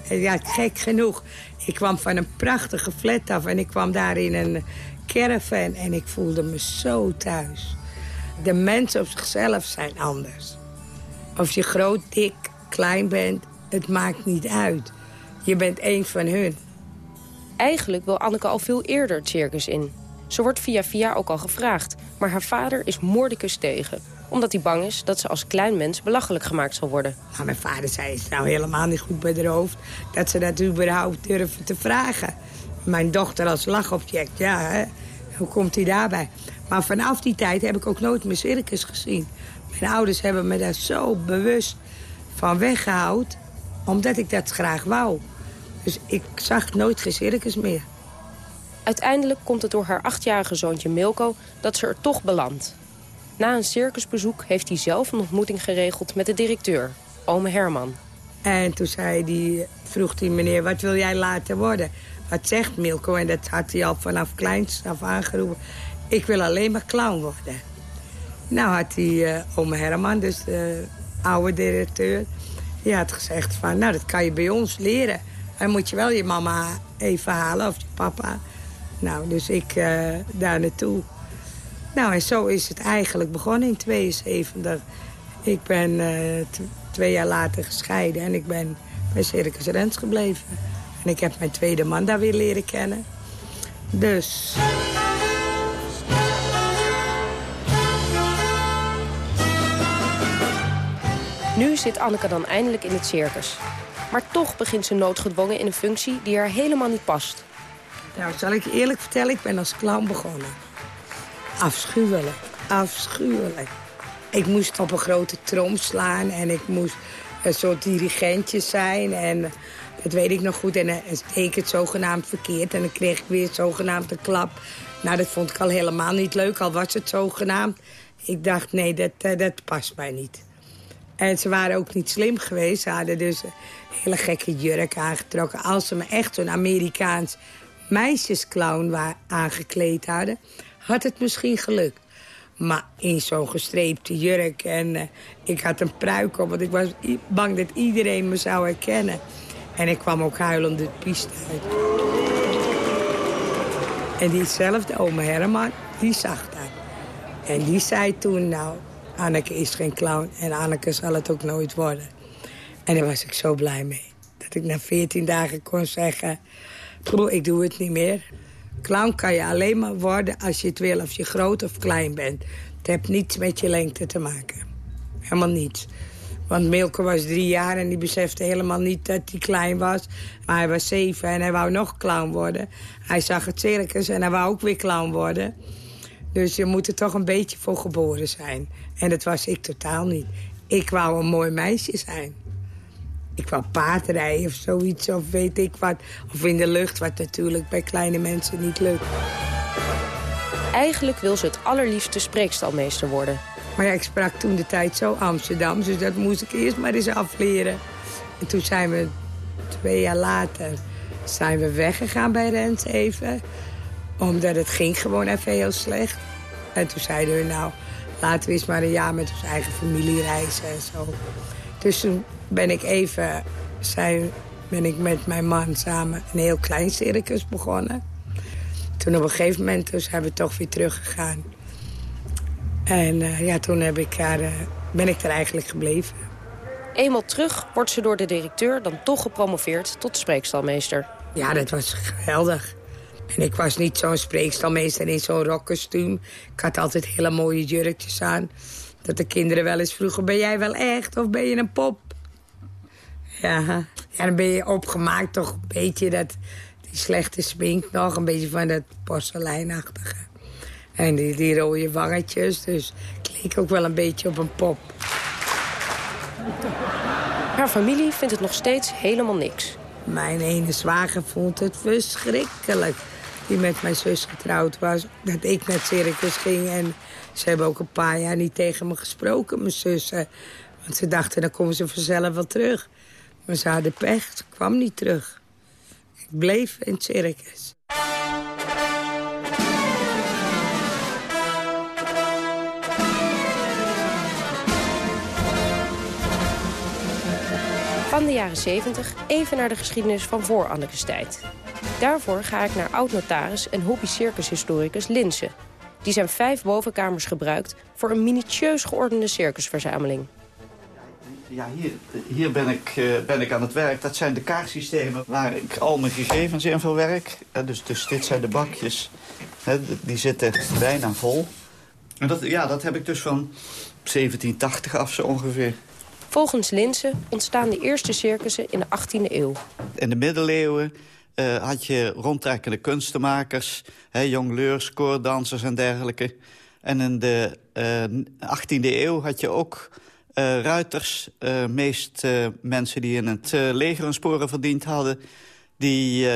Ja, gek genoeg. Ik kwam van een prachtige flat af en ik kwam daar in een caravan en ik voelde me zo thuis. De mensen op zichzelf zijn anders. Of je groot, dik, klein bent, het maakt niet uit. Je bent één van hun. Eigenlijk wil Anneke al veel eerder het circus in. Ze wordt via via ook al gevraagd, maar haar vader is moordicus tegen omdat hij bang is dat ze als klein mens belachelijk gemaakt zal worden. Nou, mijn vader zei, is nou helemaal niet goed bij de hoofd... dat ze dat überhaupt durven te vragen. Mijn dochter als lachobject, ja, hè? hoe komt hij daarbij? Maar vanaf die tijd heb ik ook nooit meer circus gezien. Mijn ouders hebben me daar zo bewust van weggehouden... omdat ik dat graag wou. Dus ik zag nooit geen circus meer. Uiteindelijk komt het door haar achtjarige zoontje Milko dat ze er toch belandt. Na een circusbezoek heeft hij zelf een ontmoeting geregeld met de directeur, ome Herman. En toen zei die, vroeg hij meneer, wat wil jij laten worden? Wat zegt Milko? En dat had hij al vanaf kleins af aangeroepen. Ik wil alleen maar clown worden. Nou had die uh, ome Herman, dus de oude directeur... die had gezegd van, nou dat kan je bij ons leren. Dan moet je wel je mama even halen of je papa. Nou, dus ik uh, daar naartoe. Nou, en zo is het eigenlijk begonnen in 72. Ik ben uh, twee jaar later gescheiden en ik ben bij Circus Rens gebleven. En ik heb mijn tweede man daar weer leren kennen. Dus... Nu zit Anneke dan eindelijk in het circus. Maar toch begint ze noodgedwongen in een functie die haar helemaal niet past. Nou, zal ik je eerlijk vertellen, ik ben als clown begonnen. Afschuwelijk, afschuwelijk. Ik moest op een grote trom slaan en ik moest een soort dirigentje zijn. En dat weet ik nog goed. En dan deed ik het zogenaamd verkeerd en dan kreeg ik weer zogenaamd een klap. Nou, dat vond ik al helemaal niet leuk, al was het zogenaamd. Ik dacht, nee, dat, eh, dat past mij niet. En ze waren ook niet slim geweest. Ze hadden dus een hele gekke jurk aangetrokken. Als ze me echt zo'n Amerikaans meisjesclown aangekleed hadden... had het misschien gelukt. Maar in zo'n gestreepte jurk en uh, ik had een pruik op... want ik was bang dat iedereen me zou herkennen. En ik kwam ook huilend de piste uit. En diezelfde ome Herman, die zag dat. En die zei toen, nou, Anneke is geen clown en Anneke zal het ook nooit worden. En daar was ik zo blij mee. Dat ik na 14 dagen kon zeggen, ik doe het niet meer. Clown kan je alleen maar worden als je het wil, of je groot of klein bent. Het heeft niets met je lengte te maken. Helemaal niets. Want Milke was drie jaar en die besefte helemaal niet dat hij klein was. Maar hij was zeven en hij wou nog clown worden. Hij zag het circus en hij wou ook weer clown worden. Dus je moet er toch een beetje voor geboren zijn. En dat was ik totaal niet. Ik wou een mooi meisje zijn. Ik wou paardrijden of zoiets, of weet ik wat. Of in de lucht, wat natuurlijk bij kleine mensen niet lukt. Eigenlijk wil ze het allerliefste spreekstalmeester worden. Maar ja, ik sprak toen de tijd zo Amsterdam, dus dat moest ik eerst maar eens afleren. En toen zijn we twee jaar later zijn we weggegaan bij Rens even. Omdat het ging gewoon even heel slecht. En toen zeiden we, nou, laten we eens maar een jaar met onze eigen familie reizen en zo. Dus toen ben ik even, zijn, ben ik met mijn man samen een heel klein circus begonnen. Toen op een gegeven moment dus hebben we toch weer teruggegaan. En uh, ja, toen heb ik daar, uh, ben ik er eigenlijk gebleven. Eenmaal terug wordt ze door de directeur dan toch gepromoveerd tot spreekstalmeester. Ja, dat was geweldig. En ik was niet zo'n spreekstalmeester in zo'n rockkostuum. Ik had altijd hele mooie jurkjes aan. Dat de kinderen wel eens vroegen, ben jij wel echt of ben je een pop? Ja, ja dan ben je opgemaakt toch een beetje dat, die slechte smink nog. Een beetje van dat porseleinachtige. En die, die rode wangetjes, dus ik leek ook wel een beetje op een pop. Haar familie vindt het nog steeds helemaal niks. Mijn ene zwager vond het verschrikkelijk. Die met mijn zus getrouwd was. Dat ik naar het circus ging. En ze hebben ook een paar jaar niet tegen me gesproken, mijn zussen. Want ze dachten, dan komen ze vanzelf wel terug. Maar ze hadden pech, ze kwam niet terug. Ik bleef in het circus. Van de jaren 70 even naar de geschiedenis van voor Annekes tijd. Daarvoor ga ik naar oud-notaris en hobby-circushistoricus Linse. Die zijn vijf bovenkamers gebruikt voor een minutieus geordende circusverzameling. Ja, hier, hier ben, ik, uh, ben ik aan het werk. Dat zijn de kaartsystemen waar ik al mijn gegevens in verwerk. Uh, dus, dus dit zijn de bakjes die zitten bijna vol. En dat, ja, dat heb ik dus van 1780 af zo ongeveer. Volgens Linse ontstaan de eerste circussen in de 18e eeuw. In de middeleeuwen uh, had je rondtrekkende kunstenmakers... Hè, jongleurs, koordansers en dergelijke. En in de uh, 18e eeuw had je ook uh, ruiters. meest mensen die in het leger hun sporen verdiend hadden... die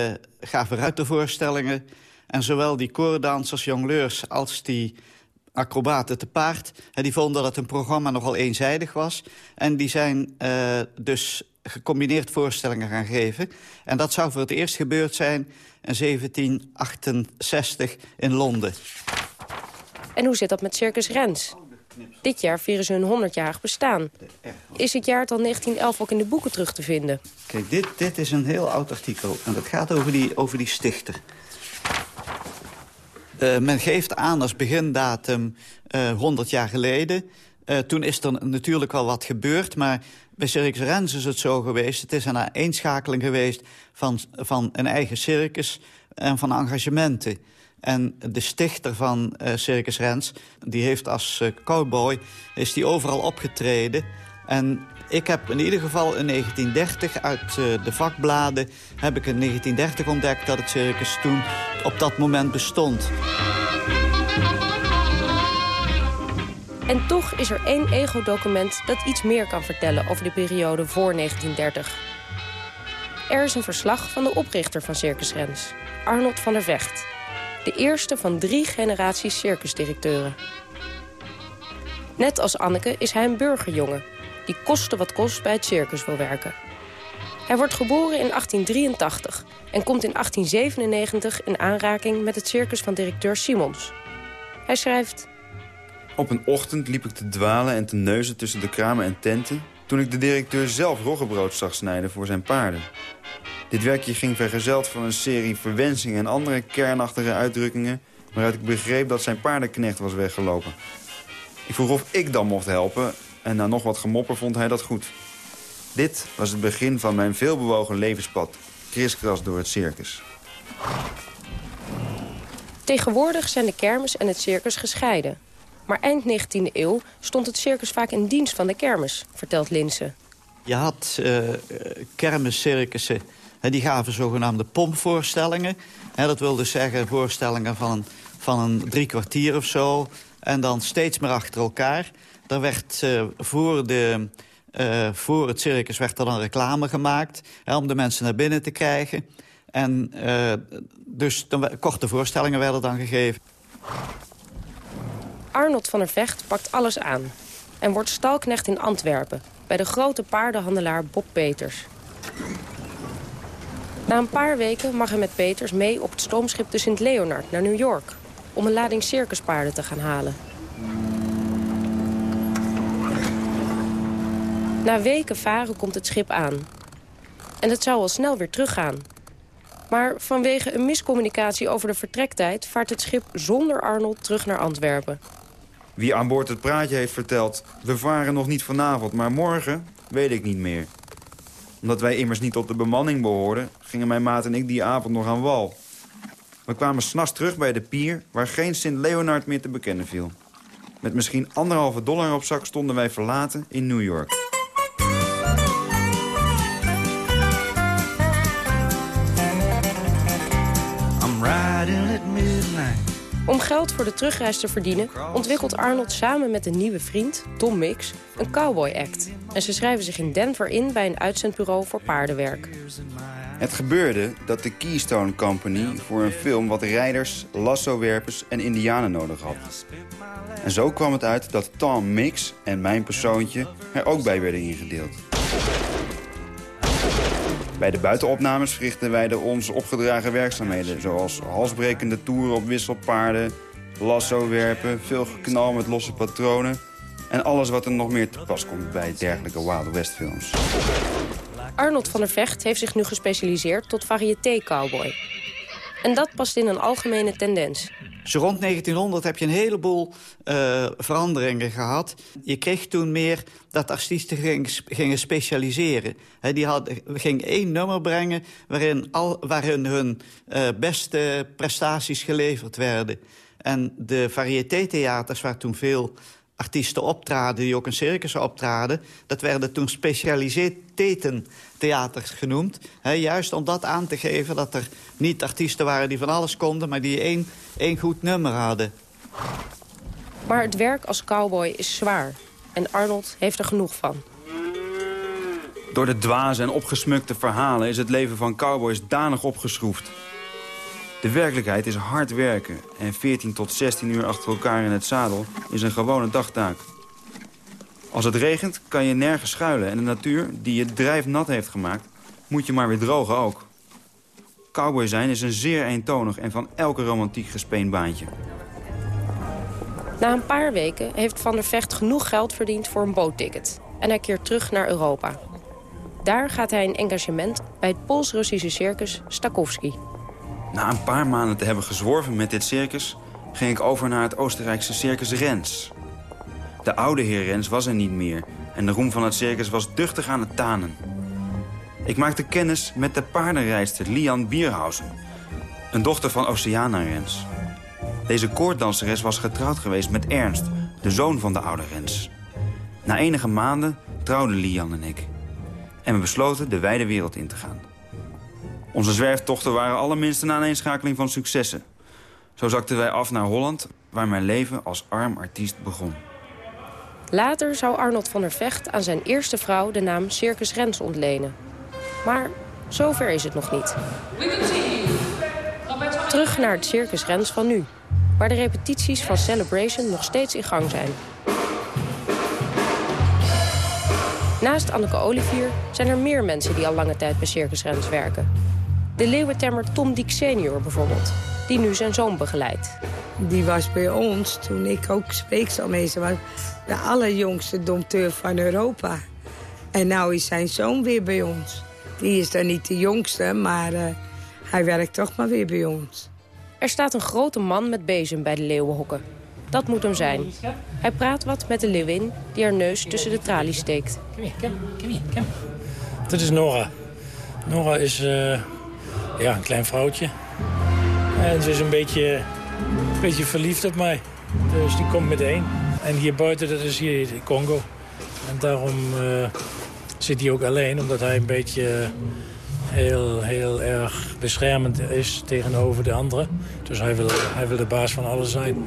gaven ruitervoorstellingen. En zowel die koordansers, jongleurs als die acrobaten te paard... die vonden dat een programma nogal eenzijdig was. En die zijn dus gecombineerd voorstellingen gaan geven. En dat zou voor het eerst gebeurd zijn in 1768 in Londen. En hoe zit dat met Circus Rens? Dit jaar vieren ze hun 100-jarig bestaan. Is het jaartal 1911 ook in de boeken terug te vinden? Kijk, dit, dit is een heel oud artikel. En dat gaat over die, over die stichter. Uh, men geeft aan als begindatum uh, 100 jaar geleden. Uh, toen is er natuurlijk wel wat gebeurd, maar bij Circus Rens is het zo geweest. Het is een eenschakeling geweest van, van een eigen circus en van engagementen. En de stichter van uh, Circus Rens, die heeft als uh, cowboy, is die overal opgetreden. En ik heb in ieder geval in 1930 uit uh, de vakbladen... heb ik in 1930 ontdekt dat het circus toen op dat moment bestond. En toch is er één ego-document dat iets meer kan vertellen over de periode voor 1930. Er is een verslag van de oprichter van Circus Rens, Arnold van der Vecht. De eerste van drie generaties circusdirecteuren. Net als Anneke is hij een burgerjongen... die koste wat kost bij het circus wil werken. Hij wordt geboren in 1883 en komt in 1897 in aanraking met het circus van directeur Simons. Hij schrijft... Op een ochtend liep ik te dwalen en te neuzen tussen de kramen en tenten... toen ik de directeur zelf roggebrood zag snijden voor zijn paarden. Dit werkje ging vergezeld van een serie verwensingen en andere kernachtige uitdrukkingen... waaruit ik begreep dat zijn paardenknecht was weggelopen. Ik vroeg of ik dan mocht helpen en na nog wat gemopper vond hij dat goed. Dit was het begin van mijn veelbewogen levenspad, kriskras door het circus. Tegenwoordig zijn de kermis en het circus gescheiden. Maar eind 19e eeuw stond het circus vaak in dienst van de kermis, vertelt Linse. Je had uh, kermiscircussen, die gaven zogenaamde pompvoorstellingen. dat wil dus zeggen voorstellingen van, van een drie kwartier of zo. En dan steeds meer achter elkaar. Er werd uh, voor, de, uh, voor het circus werd er dan reclame gemaakt... Om de mensen naar binnen te krijgen. En uh, dus de, korte voorstellingen werden dan gegeven. Arnold van der Vecht pakt alles aan en wordt stalknecht in Antwerpen... bij de grote paardenhandelaar Bob Peters. Na een paar weken mag hij met Peters mee op het stoomschip de Sint Leonard naar New York... om een lading circuspaarden te gaan halen. Na weken varen komt het schip aan. En het zou al snel weer teruggaan. Maar vanwege een miscommunicatie over de vertrektijd... vaart het schip zonder Arnold terug naar Antwerpen. Wie aan boord het praatje heeft verteld... we varen nog niet vanavond, maar morgen weet ik niet meer. Omdat wij immers niet tot de bemanning behoorden... gingen mijn maat en ik die avond nog aan wal. We kwamen s'nachts terug bij de pier... waar geen Sint Leonard meer te bekennen viel. Met misschien anderhalve dollar op zak stonden wij verlaten in New York. Om geld voor de terugreis te verdienen... ontwikkelt Arnold samen met een nieuwe vriend, Tom Mix, een cowboy act. En ze schrijven zich in Denver in bij een uitzendbureau voor paardenwerk. Het gebeurde dat de Keystone Company voor een film wat rijders, lassowerpers en indianen nodig had. En zo kwam het uit dat Tom Mix en mijn persoontje er ook bij werden ingedeeld. Bij de buitenopnames verrichten wij de ons opgedragen werkzaamheden... zoals halsbrekende toeren op wisselpaarden, lasso werpen... veel geknal met losse patronen... en alles wat er nog meer te pas komt bij dergelijke Wild West films. Arnold van der Vecht heeft zich nu gespecialiseerd tot variété-cowboy. En dat past in een algemene tendens. Dus rond 1900 heb je een heleboel uh, veranderingen gehad. Je kreeg toen meer dat artiesten gingen specialiseren. Die had, ging één nummer brengen waarin, al, waarin hun uh, beste prestaties geleverd werden. En de variététheaters, waar toen veel artiesten optraden... die ook in circus optraden... dat werden toen specialiteitentheaters genoemd. juist om dat aan te geven dat er niet artiesten waren die van alles konden... maar die één, één goed nummer hadden. Maar het werk als cowboy is zwaar. En Arnold heeft er genoeg van. Door de dwaze en opgesmukte verhalen is het leven van cowboys danig opgeschroefd. De werkelijkheid is hard werken en 14 tot 16 uur achter elkaar in het zadel is een gewone dagtaak. Als het regent kan je nergens schuilen en de natuur die je drijfnat heeft gemaakt moet je maar weer drogen ook. Cowboy zijn is een zeer eentonig en van elke romantiek gespeend baantje. Na een paar weken heeft Van der Vecht genoeg geld verdiend voor een bootticket. En hij keert terug naar Europa. Daar gaat hij een engagement bij het Pools-Russische circus Stakowski. Na een paar maanden te hebben gezworven met dit circus... ging ik over naar het Oostenrijkse circus Rens. De oude heer Rens was er niet meer... en de roem van het circus was duchtig aan het tanen. Ik maakte kennis met de paardenrijster Lian Bierhausen... een dochter van Oceana Rens. Deze koorddanseres was getrouwd geweest met Ernst, de zoon van de oude Rens. Na enige maanden trouwden Lian en ik. En we besloten de wijde wereld in te gaan. Onze zwerftochten waren allerminst een aaneenschakeling van successen. Zo zakten wij af naar Holland, waar mijn leven als arm artiest begon. Later zou Arnold van der Vecht aan zijn eerste vrouw de naam Circus Rens ontlenen. Maar zover is het nog niet. Terug naar het Circus Rens van nu, waar de repetities van Celebration nog steeds in gang zijn. Naast Anneke Olivier zijn er meer mensen die al lange tijd bij Circus Rens werken. De leeuwentemmer Tom Diek senior bijvoorbeeld, die nu zijn zoon begeleidt. Die was bij ons, toen ik ook speekselmeester was... de allerjongste domteur van Europa. En nou is zijn zoon weer bij ons. Die is dan niet de jongste, maar uh, hij werkt toch maar weer bij ons. Er staat een grote man met bezem bij de leeuwenhokken. Dat moet hem zijn. Hij praat wat met de leeuwin die haar neus tussen de tralies steekt. Kom hier, kom, kom hier, kom. Dit is Nora. Nora is uh, ja, een klein vrouwtje. En ze is een beetje, een beetje verliefd op mij. Dus die komt meteen. En hier buiten, dat is hier Congo. En daarom uh, zit hij ook alleen, omdat hij een beetje heel, heel erg beschermend is tegenover de anderen. Dus hij wil, hij wil de baas van alles zijn.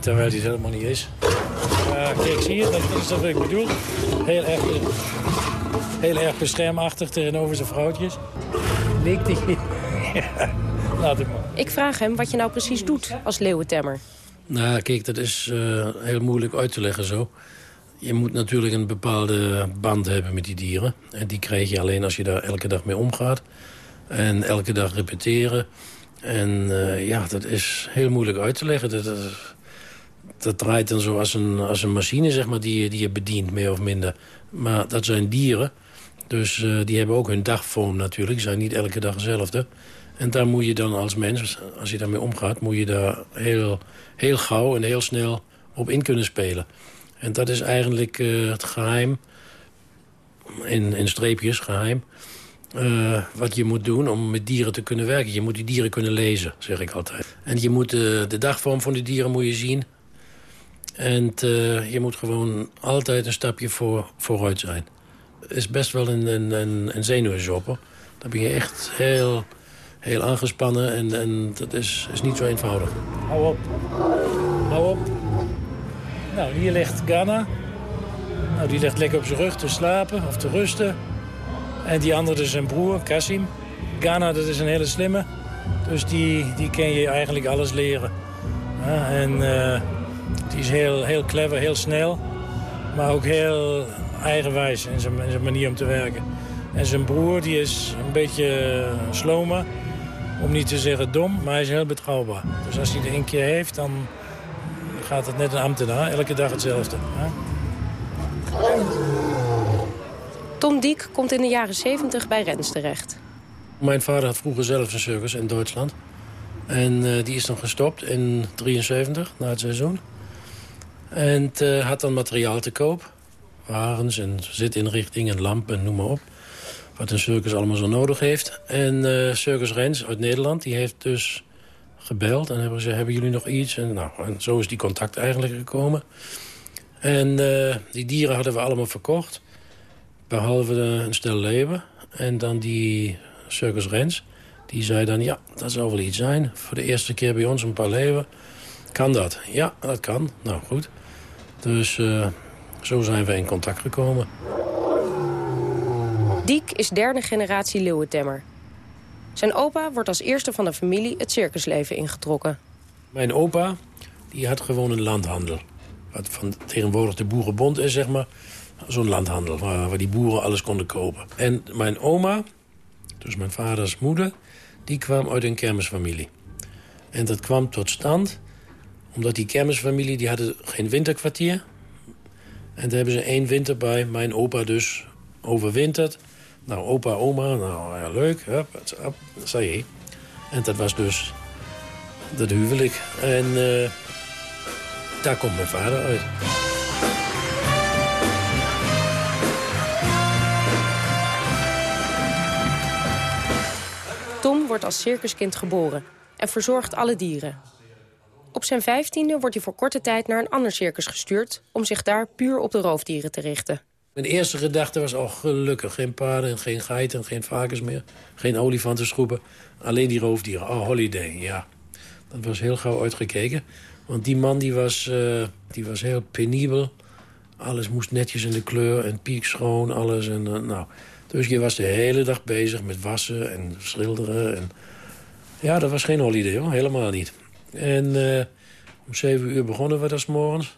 Terwijl hij het helemaal niet is. Uh, kijk, zie je, dat is wat ik bedoel. Heel erg, heel erg beschermachtig tegenover zijn vrouwtjes. Laat het maar. Ik vraag hem wat je nou precies doet als leeuwentemmer. Nou, kijk, dat is uh, heel moeilijk uit te leggen zo. Je moet natuurlijk een bepaalde band hebben met die dieren. En die krijg je alleen als je daar elke dag mee omgaat. En elke dag repeteren. En uh, ja, dat is heel moeilijk uit te leggen. Dat, dat, dat, draait dan zo als een, als een machine, zeg maar, die, die je bedient, meer of minder. Maar dat zijn dieren. Dus uh, die hebben ook hun dagvorm natuurlijk. Zijn niet elke dag hetzelfde. En daar moet je dan als mens, als je daarmee omgaat... moet je daar heel, heel gauw en heel snel op in kunnen spelen. En dat is eigenlijk uh, het geheim, in, in streepjes geheim... Uh, wat je moet doen om met dieren te kunnen werken. Je moet die dieren kunnen lezen, zeg ik altijd. En je moet de dagvorm van die dieren moet je zien. En je moet gewoon altijd een stapje voor, vooruit zijn. Is best wel een, een, een, een hoor. Dan ben je echt heel, heel aangespannen en, en dat is, is niet zo eenvoudig. Hou op. Hou op. Nou, hier ligt Ghana. Nou, die ligt lekker op zijn rug te slapen of te rusten. En die andere is zijn broer, Kasim. Ghana, dat is een hele slimme. Dus die, die kan je eigenlijk alles leren. Ja, en uh, die is heel, heel clever, heel snel. Maar ook heel eigenwijs in zijn, in zijn manier om te werken. En zijn broer die is een beetje sloma. Om niet te zeggen dom, maar hij is heel betrouwbaar. Dus als hij er een keer heeft, dan gaat het net een ambtenaar. Elke dag hetzelfde. Hè? Tom Diek komt in de jaren 70 bij Rens terecht. Mijn vader had vroeger zelf een circus in Duitsland. En die is dan gestopt in 73, na het seizoen. En het had dan materiaal te koop. Wagens en zitinrichting en lampen en noem maar op. Wat een circus allemaal zo nodig heeft. En Circus Rens uit Nederland, die heeft dus gebeld. En hebben ze hebben jullie nog iets? En, nou, en zo is die contact eigenlijk gekomen. En die dieren hadden we allemaal verkocht. Behalve een stel leeuwen. En dan die Circus Rens. Die zei dan, ja, dat zou wel iets zijn. Voor de eerste keer bij ons een paar leeuwen. Kan dat? Ja, dat kan. Nou, goed. Dus uh, zo zijn we in contact gekomen. Diek is derde generatie leeuwentemmer. Zijn opa wordt als eerste van de familie het circusleven ingetrokken. Mijn opa die had gewoon een landhandel. Wat van tegenwoordig de Boerenbond is, zeg maar. Zo'n landhandel waar, waar die boeren alles konden kopen. En mijn oma, dus mijn vaders moeder, die kwam uit een kermisfamilie. En dat kwam tot stand omdat die kermisfamilie die hadden geen winterkwartier. En daar hebben ze één winter bij mijn opa dus overwinterd. Nou, opa, oma, nou ja, leuk, hup, zei je. En dat was dus dat huwelijk. En uh, daar komt mijn vader uit. Tom wordt als circuskind geboren en verzorgt alle dieren. Op zijn vijftiende wordt hij voor korte tijd naar een ander circus gestuurd... om zich daar puur op de roofdieren te richten. Mijn eerste gedachte was, oh gelukkig, geen paarden, geen geiten, geen varkens meer. Geen olifantenschroepen, alleen die roofdieren. Oh, holiday, ja. Dat was heel gauw uitgekeken. Want die man die was, uh, die was heel penibel. Alles moest netjes in de kleur en piekschoon, alles. En, uh, nou, dus je was de hele dag bezig met wassen en schilderen. En... Ja, dat was geen holiday hoor, helemaal niet. En uh, om zeven uur begonnen we dat morgens.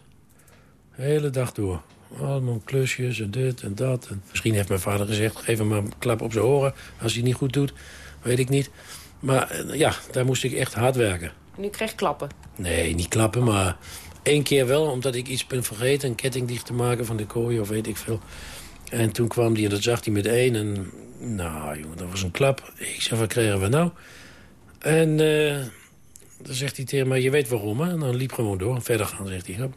De hele dag door. Allemaal klusjes en dit en dat. En misschien heeft mijn vader gezegd, geef hem maar een klap op zijn oren... als hij niet goed doet, weet ik niet. Maar ja, daar moest ik echt hard werken. En u kreeg klappen? Nee, niet klappen, maar één keer wel... omdat ik iets ben vergeten, een ketting dicht te maken van de kooi of weet ik veel. En toen kwam die en dat zag hij met één. En nou, jongen, dat was een klap. Ik zei, wat kregen we nou? En uh, dan zegt hij tegen mij, je weet waarom, hè? En dan liep gewoon door. Verder gaan, zegt hij.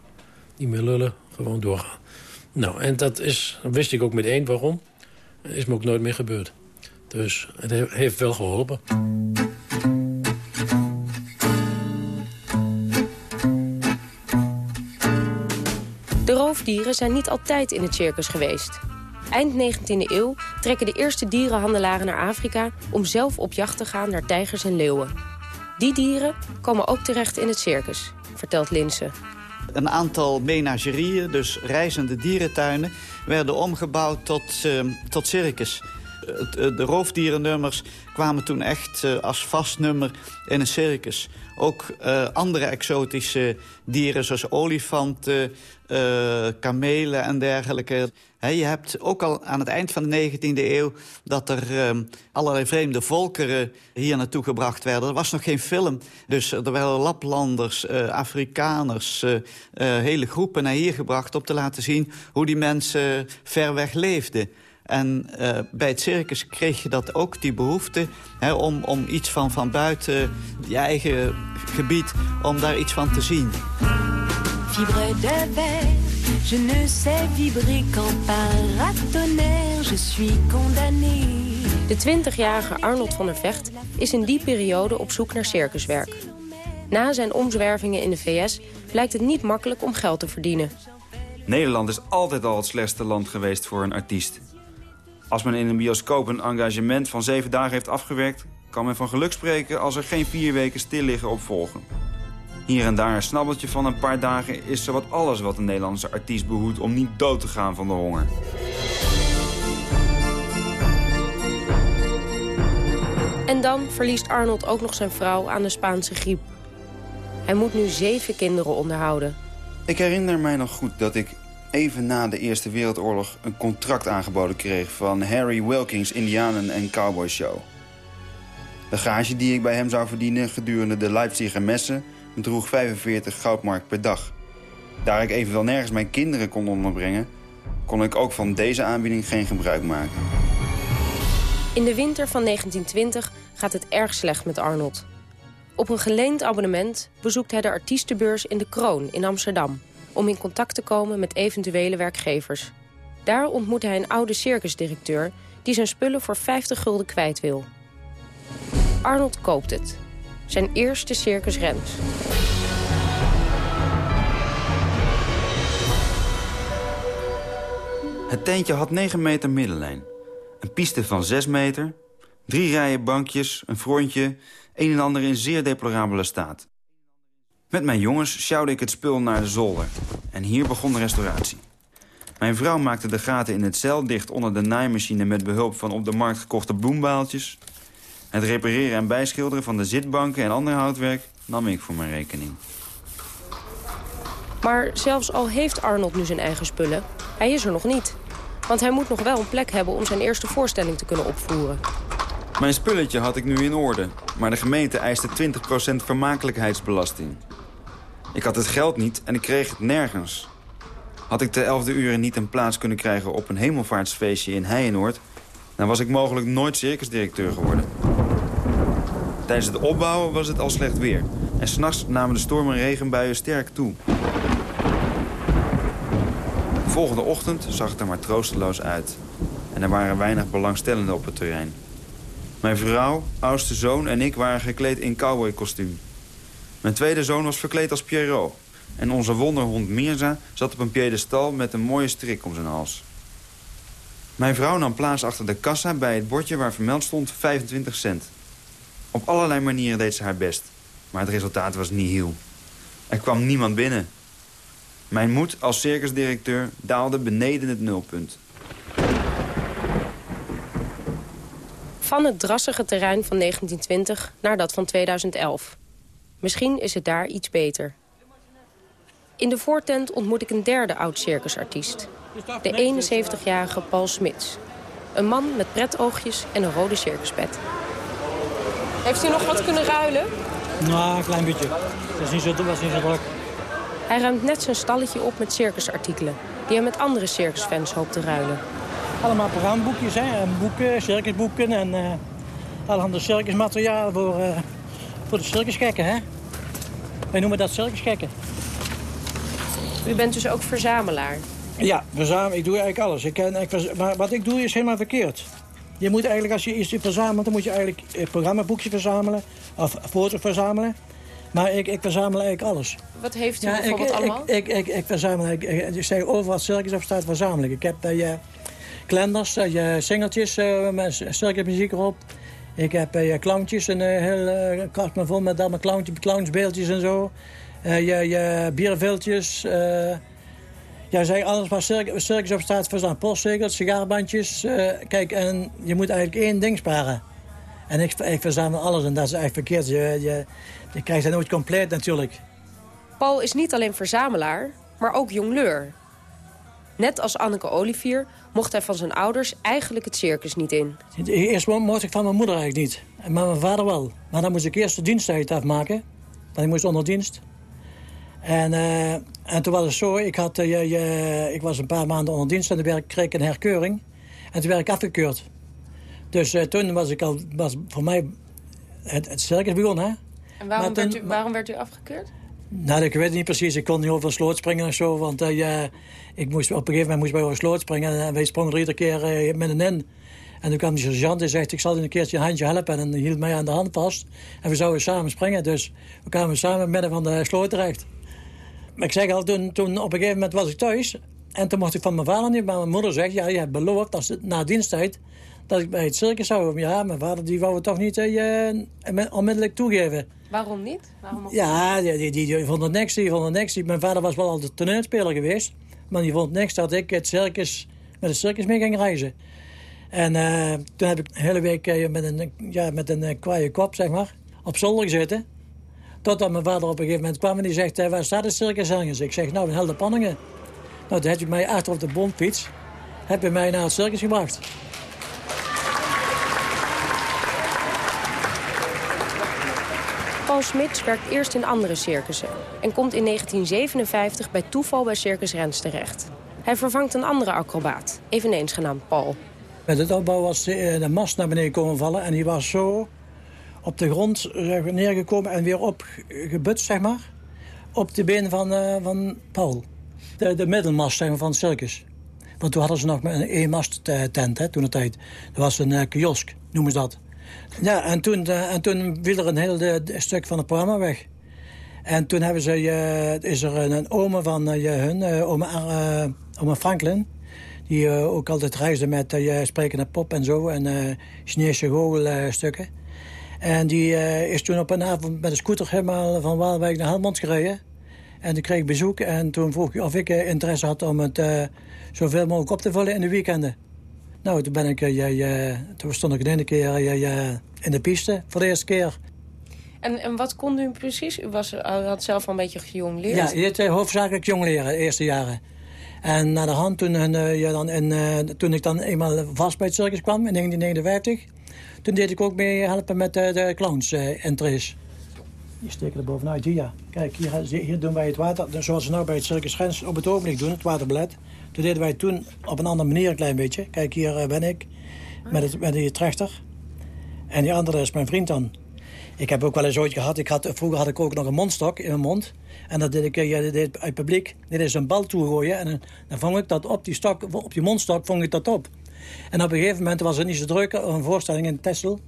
Niet meer lullen, gewoon doorgaan. Nou, en dat is, wist ik ook met één waarom. Is me ook nooit meer gebeurd. Dus het heeft wel geholpen. De roofdieren zijn niet altijd in het circus geweest. Eind 19e eeuw trekken de eerste dierenhandelaren naar Afrika... om zelf op jacht te gaan naar tijgers en leeuwen. Die dieren komen ook terecht in het circus, vertelt Linse. Een aantal menagerieën, dus reizende dierentuinen... werden omgebouwd tot, uh, tot circus. De roofdierennummers kwamen toen echt uh, als vast nummer in een circus. Ook uh, andere exotische dieren zoals olifanten, kamelen en dergelijke. Je hebt ook al aan het eind van de 19e eeuw... dat er um, allerlei vreemde volkeren hier naartoe gebracht werden. Er was nog geen film, dus er werden Laplanders, Afrikaners... Hele groepen naar hier gebracht om te laten zien... hoe die mensen ver weg leefden. En uh, bij het circus kreeg je dat ook, die behoefte... Hè, om, om iets van, van buiten je eigen gebied, om daar iets van te zien. De verre, je ne sais vibrer qu'en paratonnerre, je suis condamné. De 20-jarige Arnold van der Vecht is in die periode op zoek naar circuswerk. Na zijn omzwervingen in de VS blijkt het niet makkelijk om geld te verdienen. Nederland is altijd al het slechtste land geweest voor een artiest. Als men in een bioscoop een engagement van zeven dagen heeft afgewerkt... kan men van geluk spreken als er geen vier weken stil liggen opvolgen. Hier en daar een snabbeltje van een paar dagen is zowat alles wat een Nederlandse artiest behoedt... om niet dood te gaan van de honger. En dan verliest Arnold ook nog zijn vrouw aan de Spaanse griep. Hij moet nu zeven kinderen onderhouden. Ik herinner mij nog goed dat ik even na de Eerste Wereldoorlog een contract aangeboden kreeg... van Harry Wilkins Indianen en Cowboy Show. De gage die ik bij hem zou verdienen gedurende de Leipziger messen... bedroeg 45 goudmark per dag. Daar ik evenwel nergens mijn kinderen kon onderbrengen... kon ik ook van deze aanbieding geen gebruik maken. In de winter van 1920 gaat het erg slecht met Arnold. Op een geleend abonnement bezoekt hij de artiestenbeurs in de Kroon in Amsterdam... om in contact te komen met eventuele werkgevers. Daar ontmoet hij een oude circusdirecteur die zijn spullen voor 50 gulden kwijt wil. Arnold koopt het. Zijn eerste circus Rens. Het tentje had 9 meter middenlijn. Een piste van 6 meter, drie rijen bankjes, een frontje... een en ander in zeer deplorabele staat. Met mijn jongens sjouwde ik het spul naar de zolder. En hier begon de restauratie. Mijn vrouw maakte de gaten in het zeil dicht onder de naaimachine... met behulp van op de markt gekochte bloembaaltjes. Het repareren en bijschilderen van de zitbanken en ander houtwerk... nam ik voor mijn rekening. Maar zelfs al heeft Arnold nu zijn eigen spullen, hij is er nog niet. Want hij moet nog wel een plek hebben om zijn eerste voorstelling te kunnen opvoeren. Mijn spulletje had ik nu in orde, maar de gemeente eiste 20% vermakelijkheidsbelasting. Ik had het geld niet en ik kreeg het nergens. Had ik de 11e uren niet een plaats kunnen krijgen op een hemelvaartsfeestje in Heijenoord... dan was ik mogelijk nooit circusdirecteur geworden. Tijdens het opbouwen was het al slecht weer. En s'nachts namen de storm- en regenbuien sterk toe. De volgende ochtend zag het er maar troosteloos uit. En er waren weinig belangstellenden op het terrein. Mijn vrouw, oudste zoon en ik waren gekleed in cowboykostuum. Mijn tweede zoon was verkleed als Pierrot. En onze wonderhond Mirza zat op een piedestal met een mooie strik om zijn hals. Mijn vrouw nam plaats achter de kassa bij het bordje waar vermeld stond 25 cent. Op allerlei manieren deed ze haar best. Maar het resultaat was nihil. Er kwam niemand binnen. Mijn moed als circusdirecteur daalde beneden het nulpunt. Van het drassige terrein van 1920 naar dat van 2011. Misschien is het daar iets beter. In de voortent ontmoet ik een derde oud-circusartiest. De 71-jarige Paul Smits. Een man met pretoogjes en een rode circuspet. Heeft u nog wat kunnen ruilen? Nou, een klein beetje. Dat is niet zo, dat is niet zo druk. Hij ruimt net zijn stalletje op met circusartikelen... die hij met andere circusfans hoopt te ruilen. Allemaal programmaboekjes, hè. En boeken, circusboeken en uh, allerhande circusmateriaal voor, uh, voor de circusgekken, hè. Wij noemen dat circusgekken. U bent dus ook verzamelaar? Ja, verzamelen. Ik doe eigenlijk alles. Ik, ik, maar wat ik doe is helemaal verkeerd. Je moet eigenlijk, als je iets verzamelt, dan moet je eigenlijk een programmaboekje verzamelen. Of foto's verzamelen. Maar ik, ik verzamel eigenlijk alles. Wat heeft u Ja, bijvoorbeeld ik, allemaal? Ik, ik, ik, ik verzamel, ik, ik, zeg over wat circus op staat verzamel ik. Ik heb eh, je kalenders, eh, je singeltjes eh, met circusmuziek erop. Ik heb eh, je clowntjes, een eh, heel eh, kast me vol met allemaal clowntjes, clownsbeeldjes en zo. Eh, je, je bierviltjes. eh ja, zeg alles waar circus, circus op staat verzamelen. Postzegels, sigaarbandjes. eh, kijk, en je moet eigenlijk één ding sparen. En ik, ik verzamel alles en dat is eigenlijk verkeerd. Je, je, je krijgt het nooit compleet natuurlijk. Paul is niet alleen verzamelaar, maar ook jongleur. Net als Anneke Olivier mocht hij van zijn ouders eigenlijk het circus niet in. Eerst mocht ik van mijn moeder eigenlijk niet. Maar mijn vader wel. Maar dan moest ik eerst de diensttijd afmaken. Want ik moest onder dienst. En, eh, en toen was het zo, ik, had, je, je- ik was een paar maanden onder dienst en toen werd- kreeg ik een herkeuring. En toen werd ik afgekeurd. Dus eh, toen was ik al, was voor mij het, het circus begonnen. Hè? En waarom, Maar toen- werd, u, waarom werd u afgekeurd? Nou, ik weet niet precies. Ik kon niet over een sloot springen of zo. Want eh, ik moest, op een gegeven moment moest ik bij een sloot springen. En wij sprongen er iedere keer eh, met een in. En toen kwam de sergeant en zegt, ik zal een keertje een handje helpen. En hield mij aan de hand vast. En we zouden samen springen. Dus we kwamen samen midden van de sloot terecht. Maar ik zeg al, toen, toen op een gegeven moment was ik thuis. En toen mocht ik van mijn vader niet. Maar mijn moeder zegt, ja, je hebt beloofd als na diensttijd... dat ik bij het circus zou. Ja, mijn vader die wou het toch niet eh, eh, onmiddellijk toegeven. Waarom niet? Waarom Ja, die, die, die, die vond het niks. Die vond het niks. Mijn vader was wel altijd toneelspeler geweest. Maar die vond niks dat ik het circus, met het circus mee ging reizen. En eh, toen heb ik een hele week eh, met een, ja, met een eh, kwaaie kop, zeg maar, op zolder gezeten. Totdat mijn vader op een gegeven moment kwam en die zegt, waar staat het circus ergens? Ik zeg, nou, in Helderpanningen. Nou, toen heb je mij achter op de bondfiets, heb je mij naar het circus gebracht. Smits werkt eerst in andere circussen... en komt in 1957 bij toeval bij Circus Rens terecht. Hij vervangt een andere acrobaat, eveneens genaamd Paul. Met het opbouw was de, eh, de mast naar beneden komen vallen en die was zo op de grond eh, neergekomen en weer opgebutst, zeg maar. Op de been van, eh, van Paul. De, de middelmast zeg maar, van het circus. Want toen hadden ze nog een eenmast tent, hè, toen de tijd. Dat was een kiosk, noemen ze dat. Ja, en toen, en toen viel er een heel stuk van het programma weg. En toen hebben ze, is er een, ome van hun, ome, ome Franklin... die ook altijd reisde met sprekende pop en zo... en Chinese goochelstukken. En die is toen op een avond met een scooter helemaal van Waalwijk naar Helmond gereden... En toen kreeg bezoek en toen vroeg ik of ik interesse had om het zoveel mogelijk op te vullen in de weekenden. Nou, toen, ben ik, uh, toen stond ik de ene keer in de piste voor de eerste keer. En, en wat kon u precies? U, was, u had zelf al een beetje jong leren. Ja, hoofdzakelijk jong leren, de eerste jaren. En naar de hand, toen, ja, dan, en, toen ik dan eenmaal vast bij het circus kwam in 1959... toen deed ik ook mee helpen met de clowns en die steken er bovenuit. Hier, ja. Kijk, hier, hier doen wij het water, zoals ze nou bij het Circus Grens op het ogenblik doen, het waterbelet. Toen deden wij toen op een andere manier een klein beetje. Kijk, hier eh, ben ik, met, het, met die trechter. En die andere is mijn vriend dan. Ik heb ook wel eens ooit gehad, ik had, vroeger had ik ook nog een mondstok in mijn mond. En dat deed ik ja, dat deed uit publiek. Dit is een bal toegooien en dan vong ik dat op die stok, op die mondstok vong ik dat op. En op een gegeven moment was het niet zo druk, een voorstelling in Texel.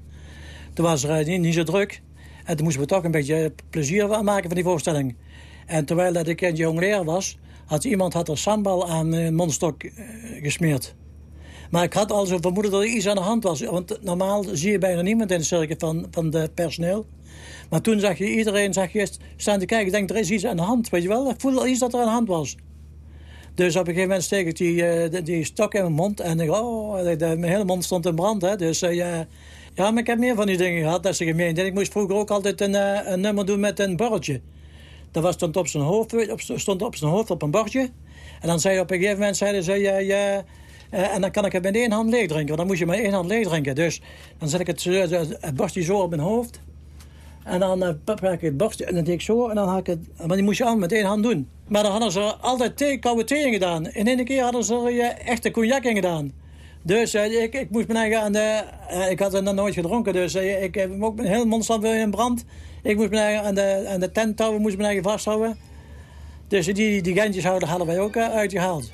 Toen was er niet, niet zo druk. En toen moesten we toch een beetje plezier maken van die voorstelling. En terwijl dat ik een jongleer was, had iemand had er sambal aan een mondstok eh, gesmeerd. Maar ik had al zo vermoeden dat er iets aan de hand was. Want normaal zie je bijna niemand in de cirkel van, van de personeel. Maar toen zag je iedereen zag je staan te kijken. Ik denk, er is iets aan de hand, weet je wel. Ik voelde al iets dat er aan de hand was. Dus op een gegeven moment steek ik die, uh, die, stok in mijn mond. En ik, oh, de, mijn hele mond stond in brand. Hè. Dus ja, ja, maar ik heb meer van die dingen gehad, dat is gemeen. En ik moest vroeger ook altijd een, uh, een nummer doen met een bordje. Dat was, stond, op zijn hoofd, op, stond op zijn hoofd op een bordje. En dan zei op een gegeven moment, zeiden ze, ja, ja, uh, en dan kan ik het met één hand leeg drinken. Want dan moest je met één hand leeg drinken. Dus dan zet ik het, het bordje zo op mijn hoofd. En dan pak ik het bordje en dan deed ik zo. En dan had ik het, maar die moest je allemaal met één hand doen. Maar dan hadden ze altijd thee, koude thee in gedaan. In één keer hadden ze er echte cognac in gedaan. Dus uh, ik, ik moest me eigen aan de... Uh, ik had het nog nooit gedronken, dus uh, ik heb ook mijn hele mond weer in brand. Ik moest me eigen aan de, aan de tenttouwen moest me eigen vasthouden. Dus die, die gentjes houden hadden wij ook uitgehaald.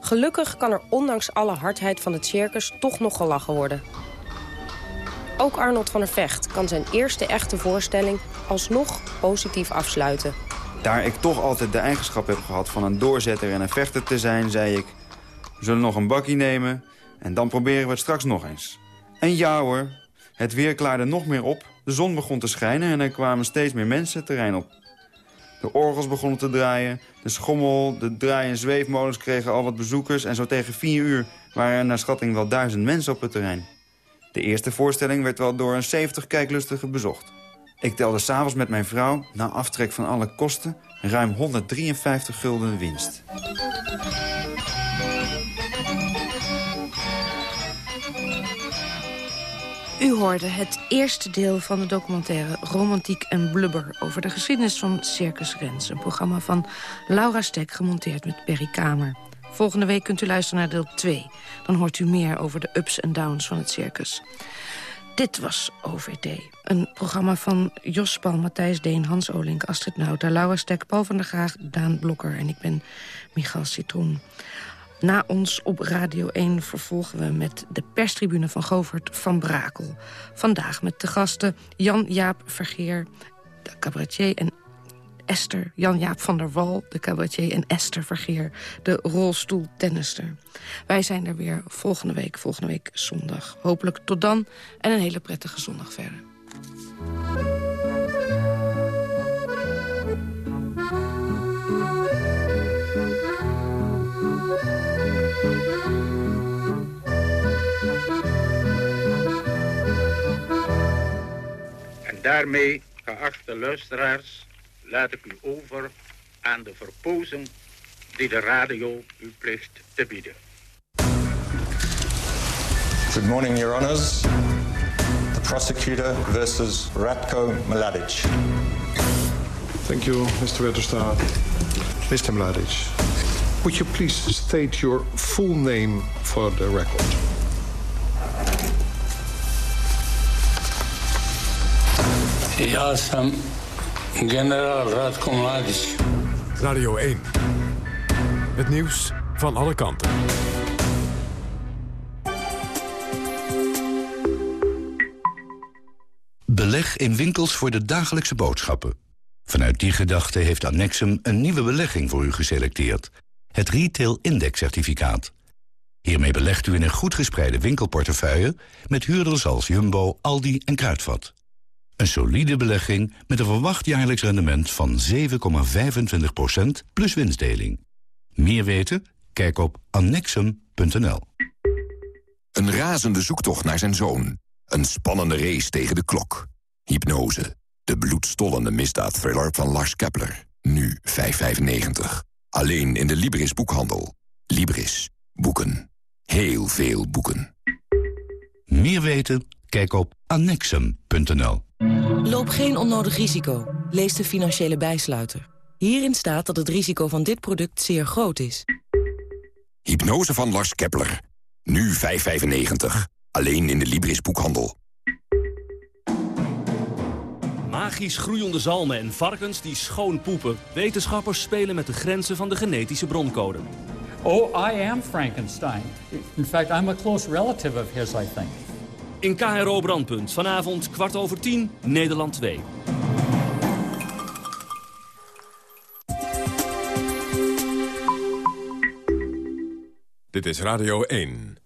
Gelukkig kan er ondanks alle hardheid van het circus toch nog gelachen worden. Ook Arnold van der Vecht kan zijn eerste echte voorstelling alsnog positief afsluiten. Daar ik toch altijd de eigenschap heb gehad van een doorzetter en een vechter te zijn, zei ik... We zullen nog een bakkie nemen en dan proberen we het straks nog eens. En ja hoor, het weer klaarde nog meer op, de zon begon te schijnen... en er kwamen steeds meer mensen het terrein op. De orgels begonnen te draaien, de schommel, de draai- en zweefmolens kregen al wat bezoekers... en zo tegen vier uur waren er naar schatting wel duizend mensen op het terrein. De eerste voorstelling werd wel door een 70 kijklustigen bezocht. Ik telde s'avonds met mijn vrouw, na aftrek van alle kosten... ruim 153 gulden winst. U hoorde het eerste deel van de documentaire Romantiek en Blubber... over de geschiedenis van Circus Rens. Een programma van Laura Stek, gemonteerd met Perry Kamer. Volgende week kunt u luisteren naar deel 2. Dan hoort u meer over de ups en downs van het circus. Dit was OVD. Een programma van Jos Paul, Matthijs Deen, Hans Olink, Astrid Nauta... Laura Stek, Paul van der Graag, Daan Blokker en ik ben Michal Citroen. Na ons op Radio 1 vervolgen we met de perstribune van Govert van Brakel. Vandaag met de gasten Jan-Jaap Vergeer, de cabaretier... en Esther, Jan-Jaap van der Wal, de cabaretier... en Esther Vergeer, de rolstoeltennister. Wij zijn er weer volgende week, volgende week zondag. Hopelijk tot dan en een hele prettige zondag verder. Daarmee, geachte luisteraars, laat ik u over aan de verpozen die de radio u plicht te bieden. Good morning, Your Honors. The prosecutor versus Ratko Mladic. Thank you, Mr. Wetterstaat. Mr. Mladic, would you please state your full name for the record? Ja sam generaal Radko Mladic. Radio 1. Het nieuws van alle kanten. Beleg in winkels voor de dagelijkse boodschappen. Vanuit die gedachte heeft Annexum een nieuwe belegging voor u geselecteerd. Het Retail Index Certificaat. Hiermee belegt u in een goed gespreide winkelportefeuille... met huurders als Jumbo, Aldi en Kruidvat. Een solide belegging met een verwacht jaarlijks rendement van 7,25% plus winstdeling. Meer weten? Kijk op annexum.nl. Een razende zoektocht naar zijn zoon. Een spannende race tegen de klok. Hypnose. De bloedstollende misdaadthriller van Lars Kepler. Nu 5,95. Alleen in de Libris boekhandel. Libris. Boeken. Heel veel boeken. Meer weten? Kijk op annexum.nl. Loop geen onnodig risico. Lees de financiële bijsluiter. Hierin staat dat het risico van dit product zeer groot is. Hypnose van Lars Kepler. Nu 5,95. Alleen in de Libris boekhandel. Magisch groeiende zalmen en varkens die schoon poepen. Wetenschappers spelen met de grenzen van de genetische broncode. Oh, I am Frankenstein. In fact, I'm a close relative of his, I think. In KRO Brandpunt, vanavond kwart over tien, Nederland 2. Dit is Radio 1.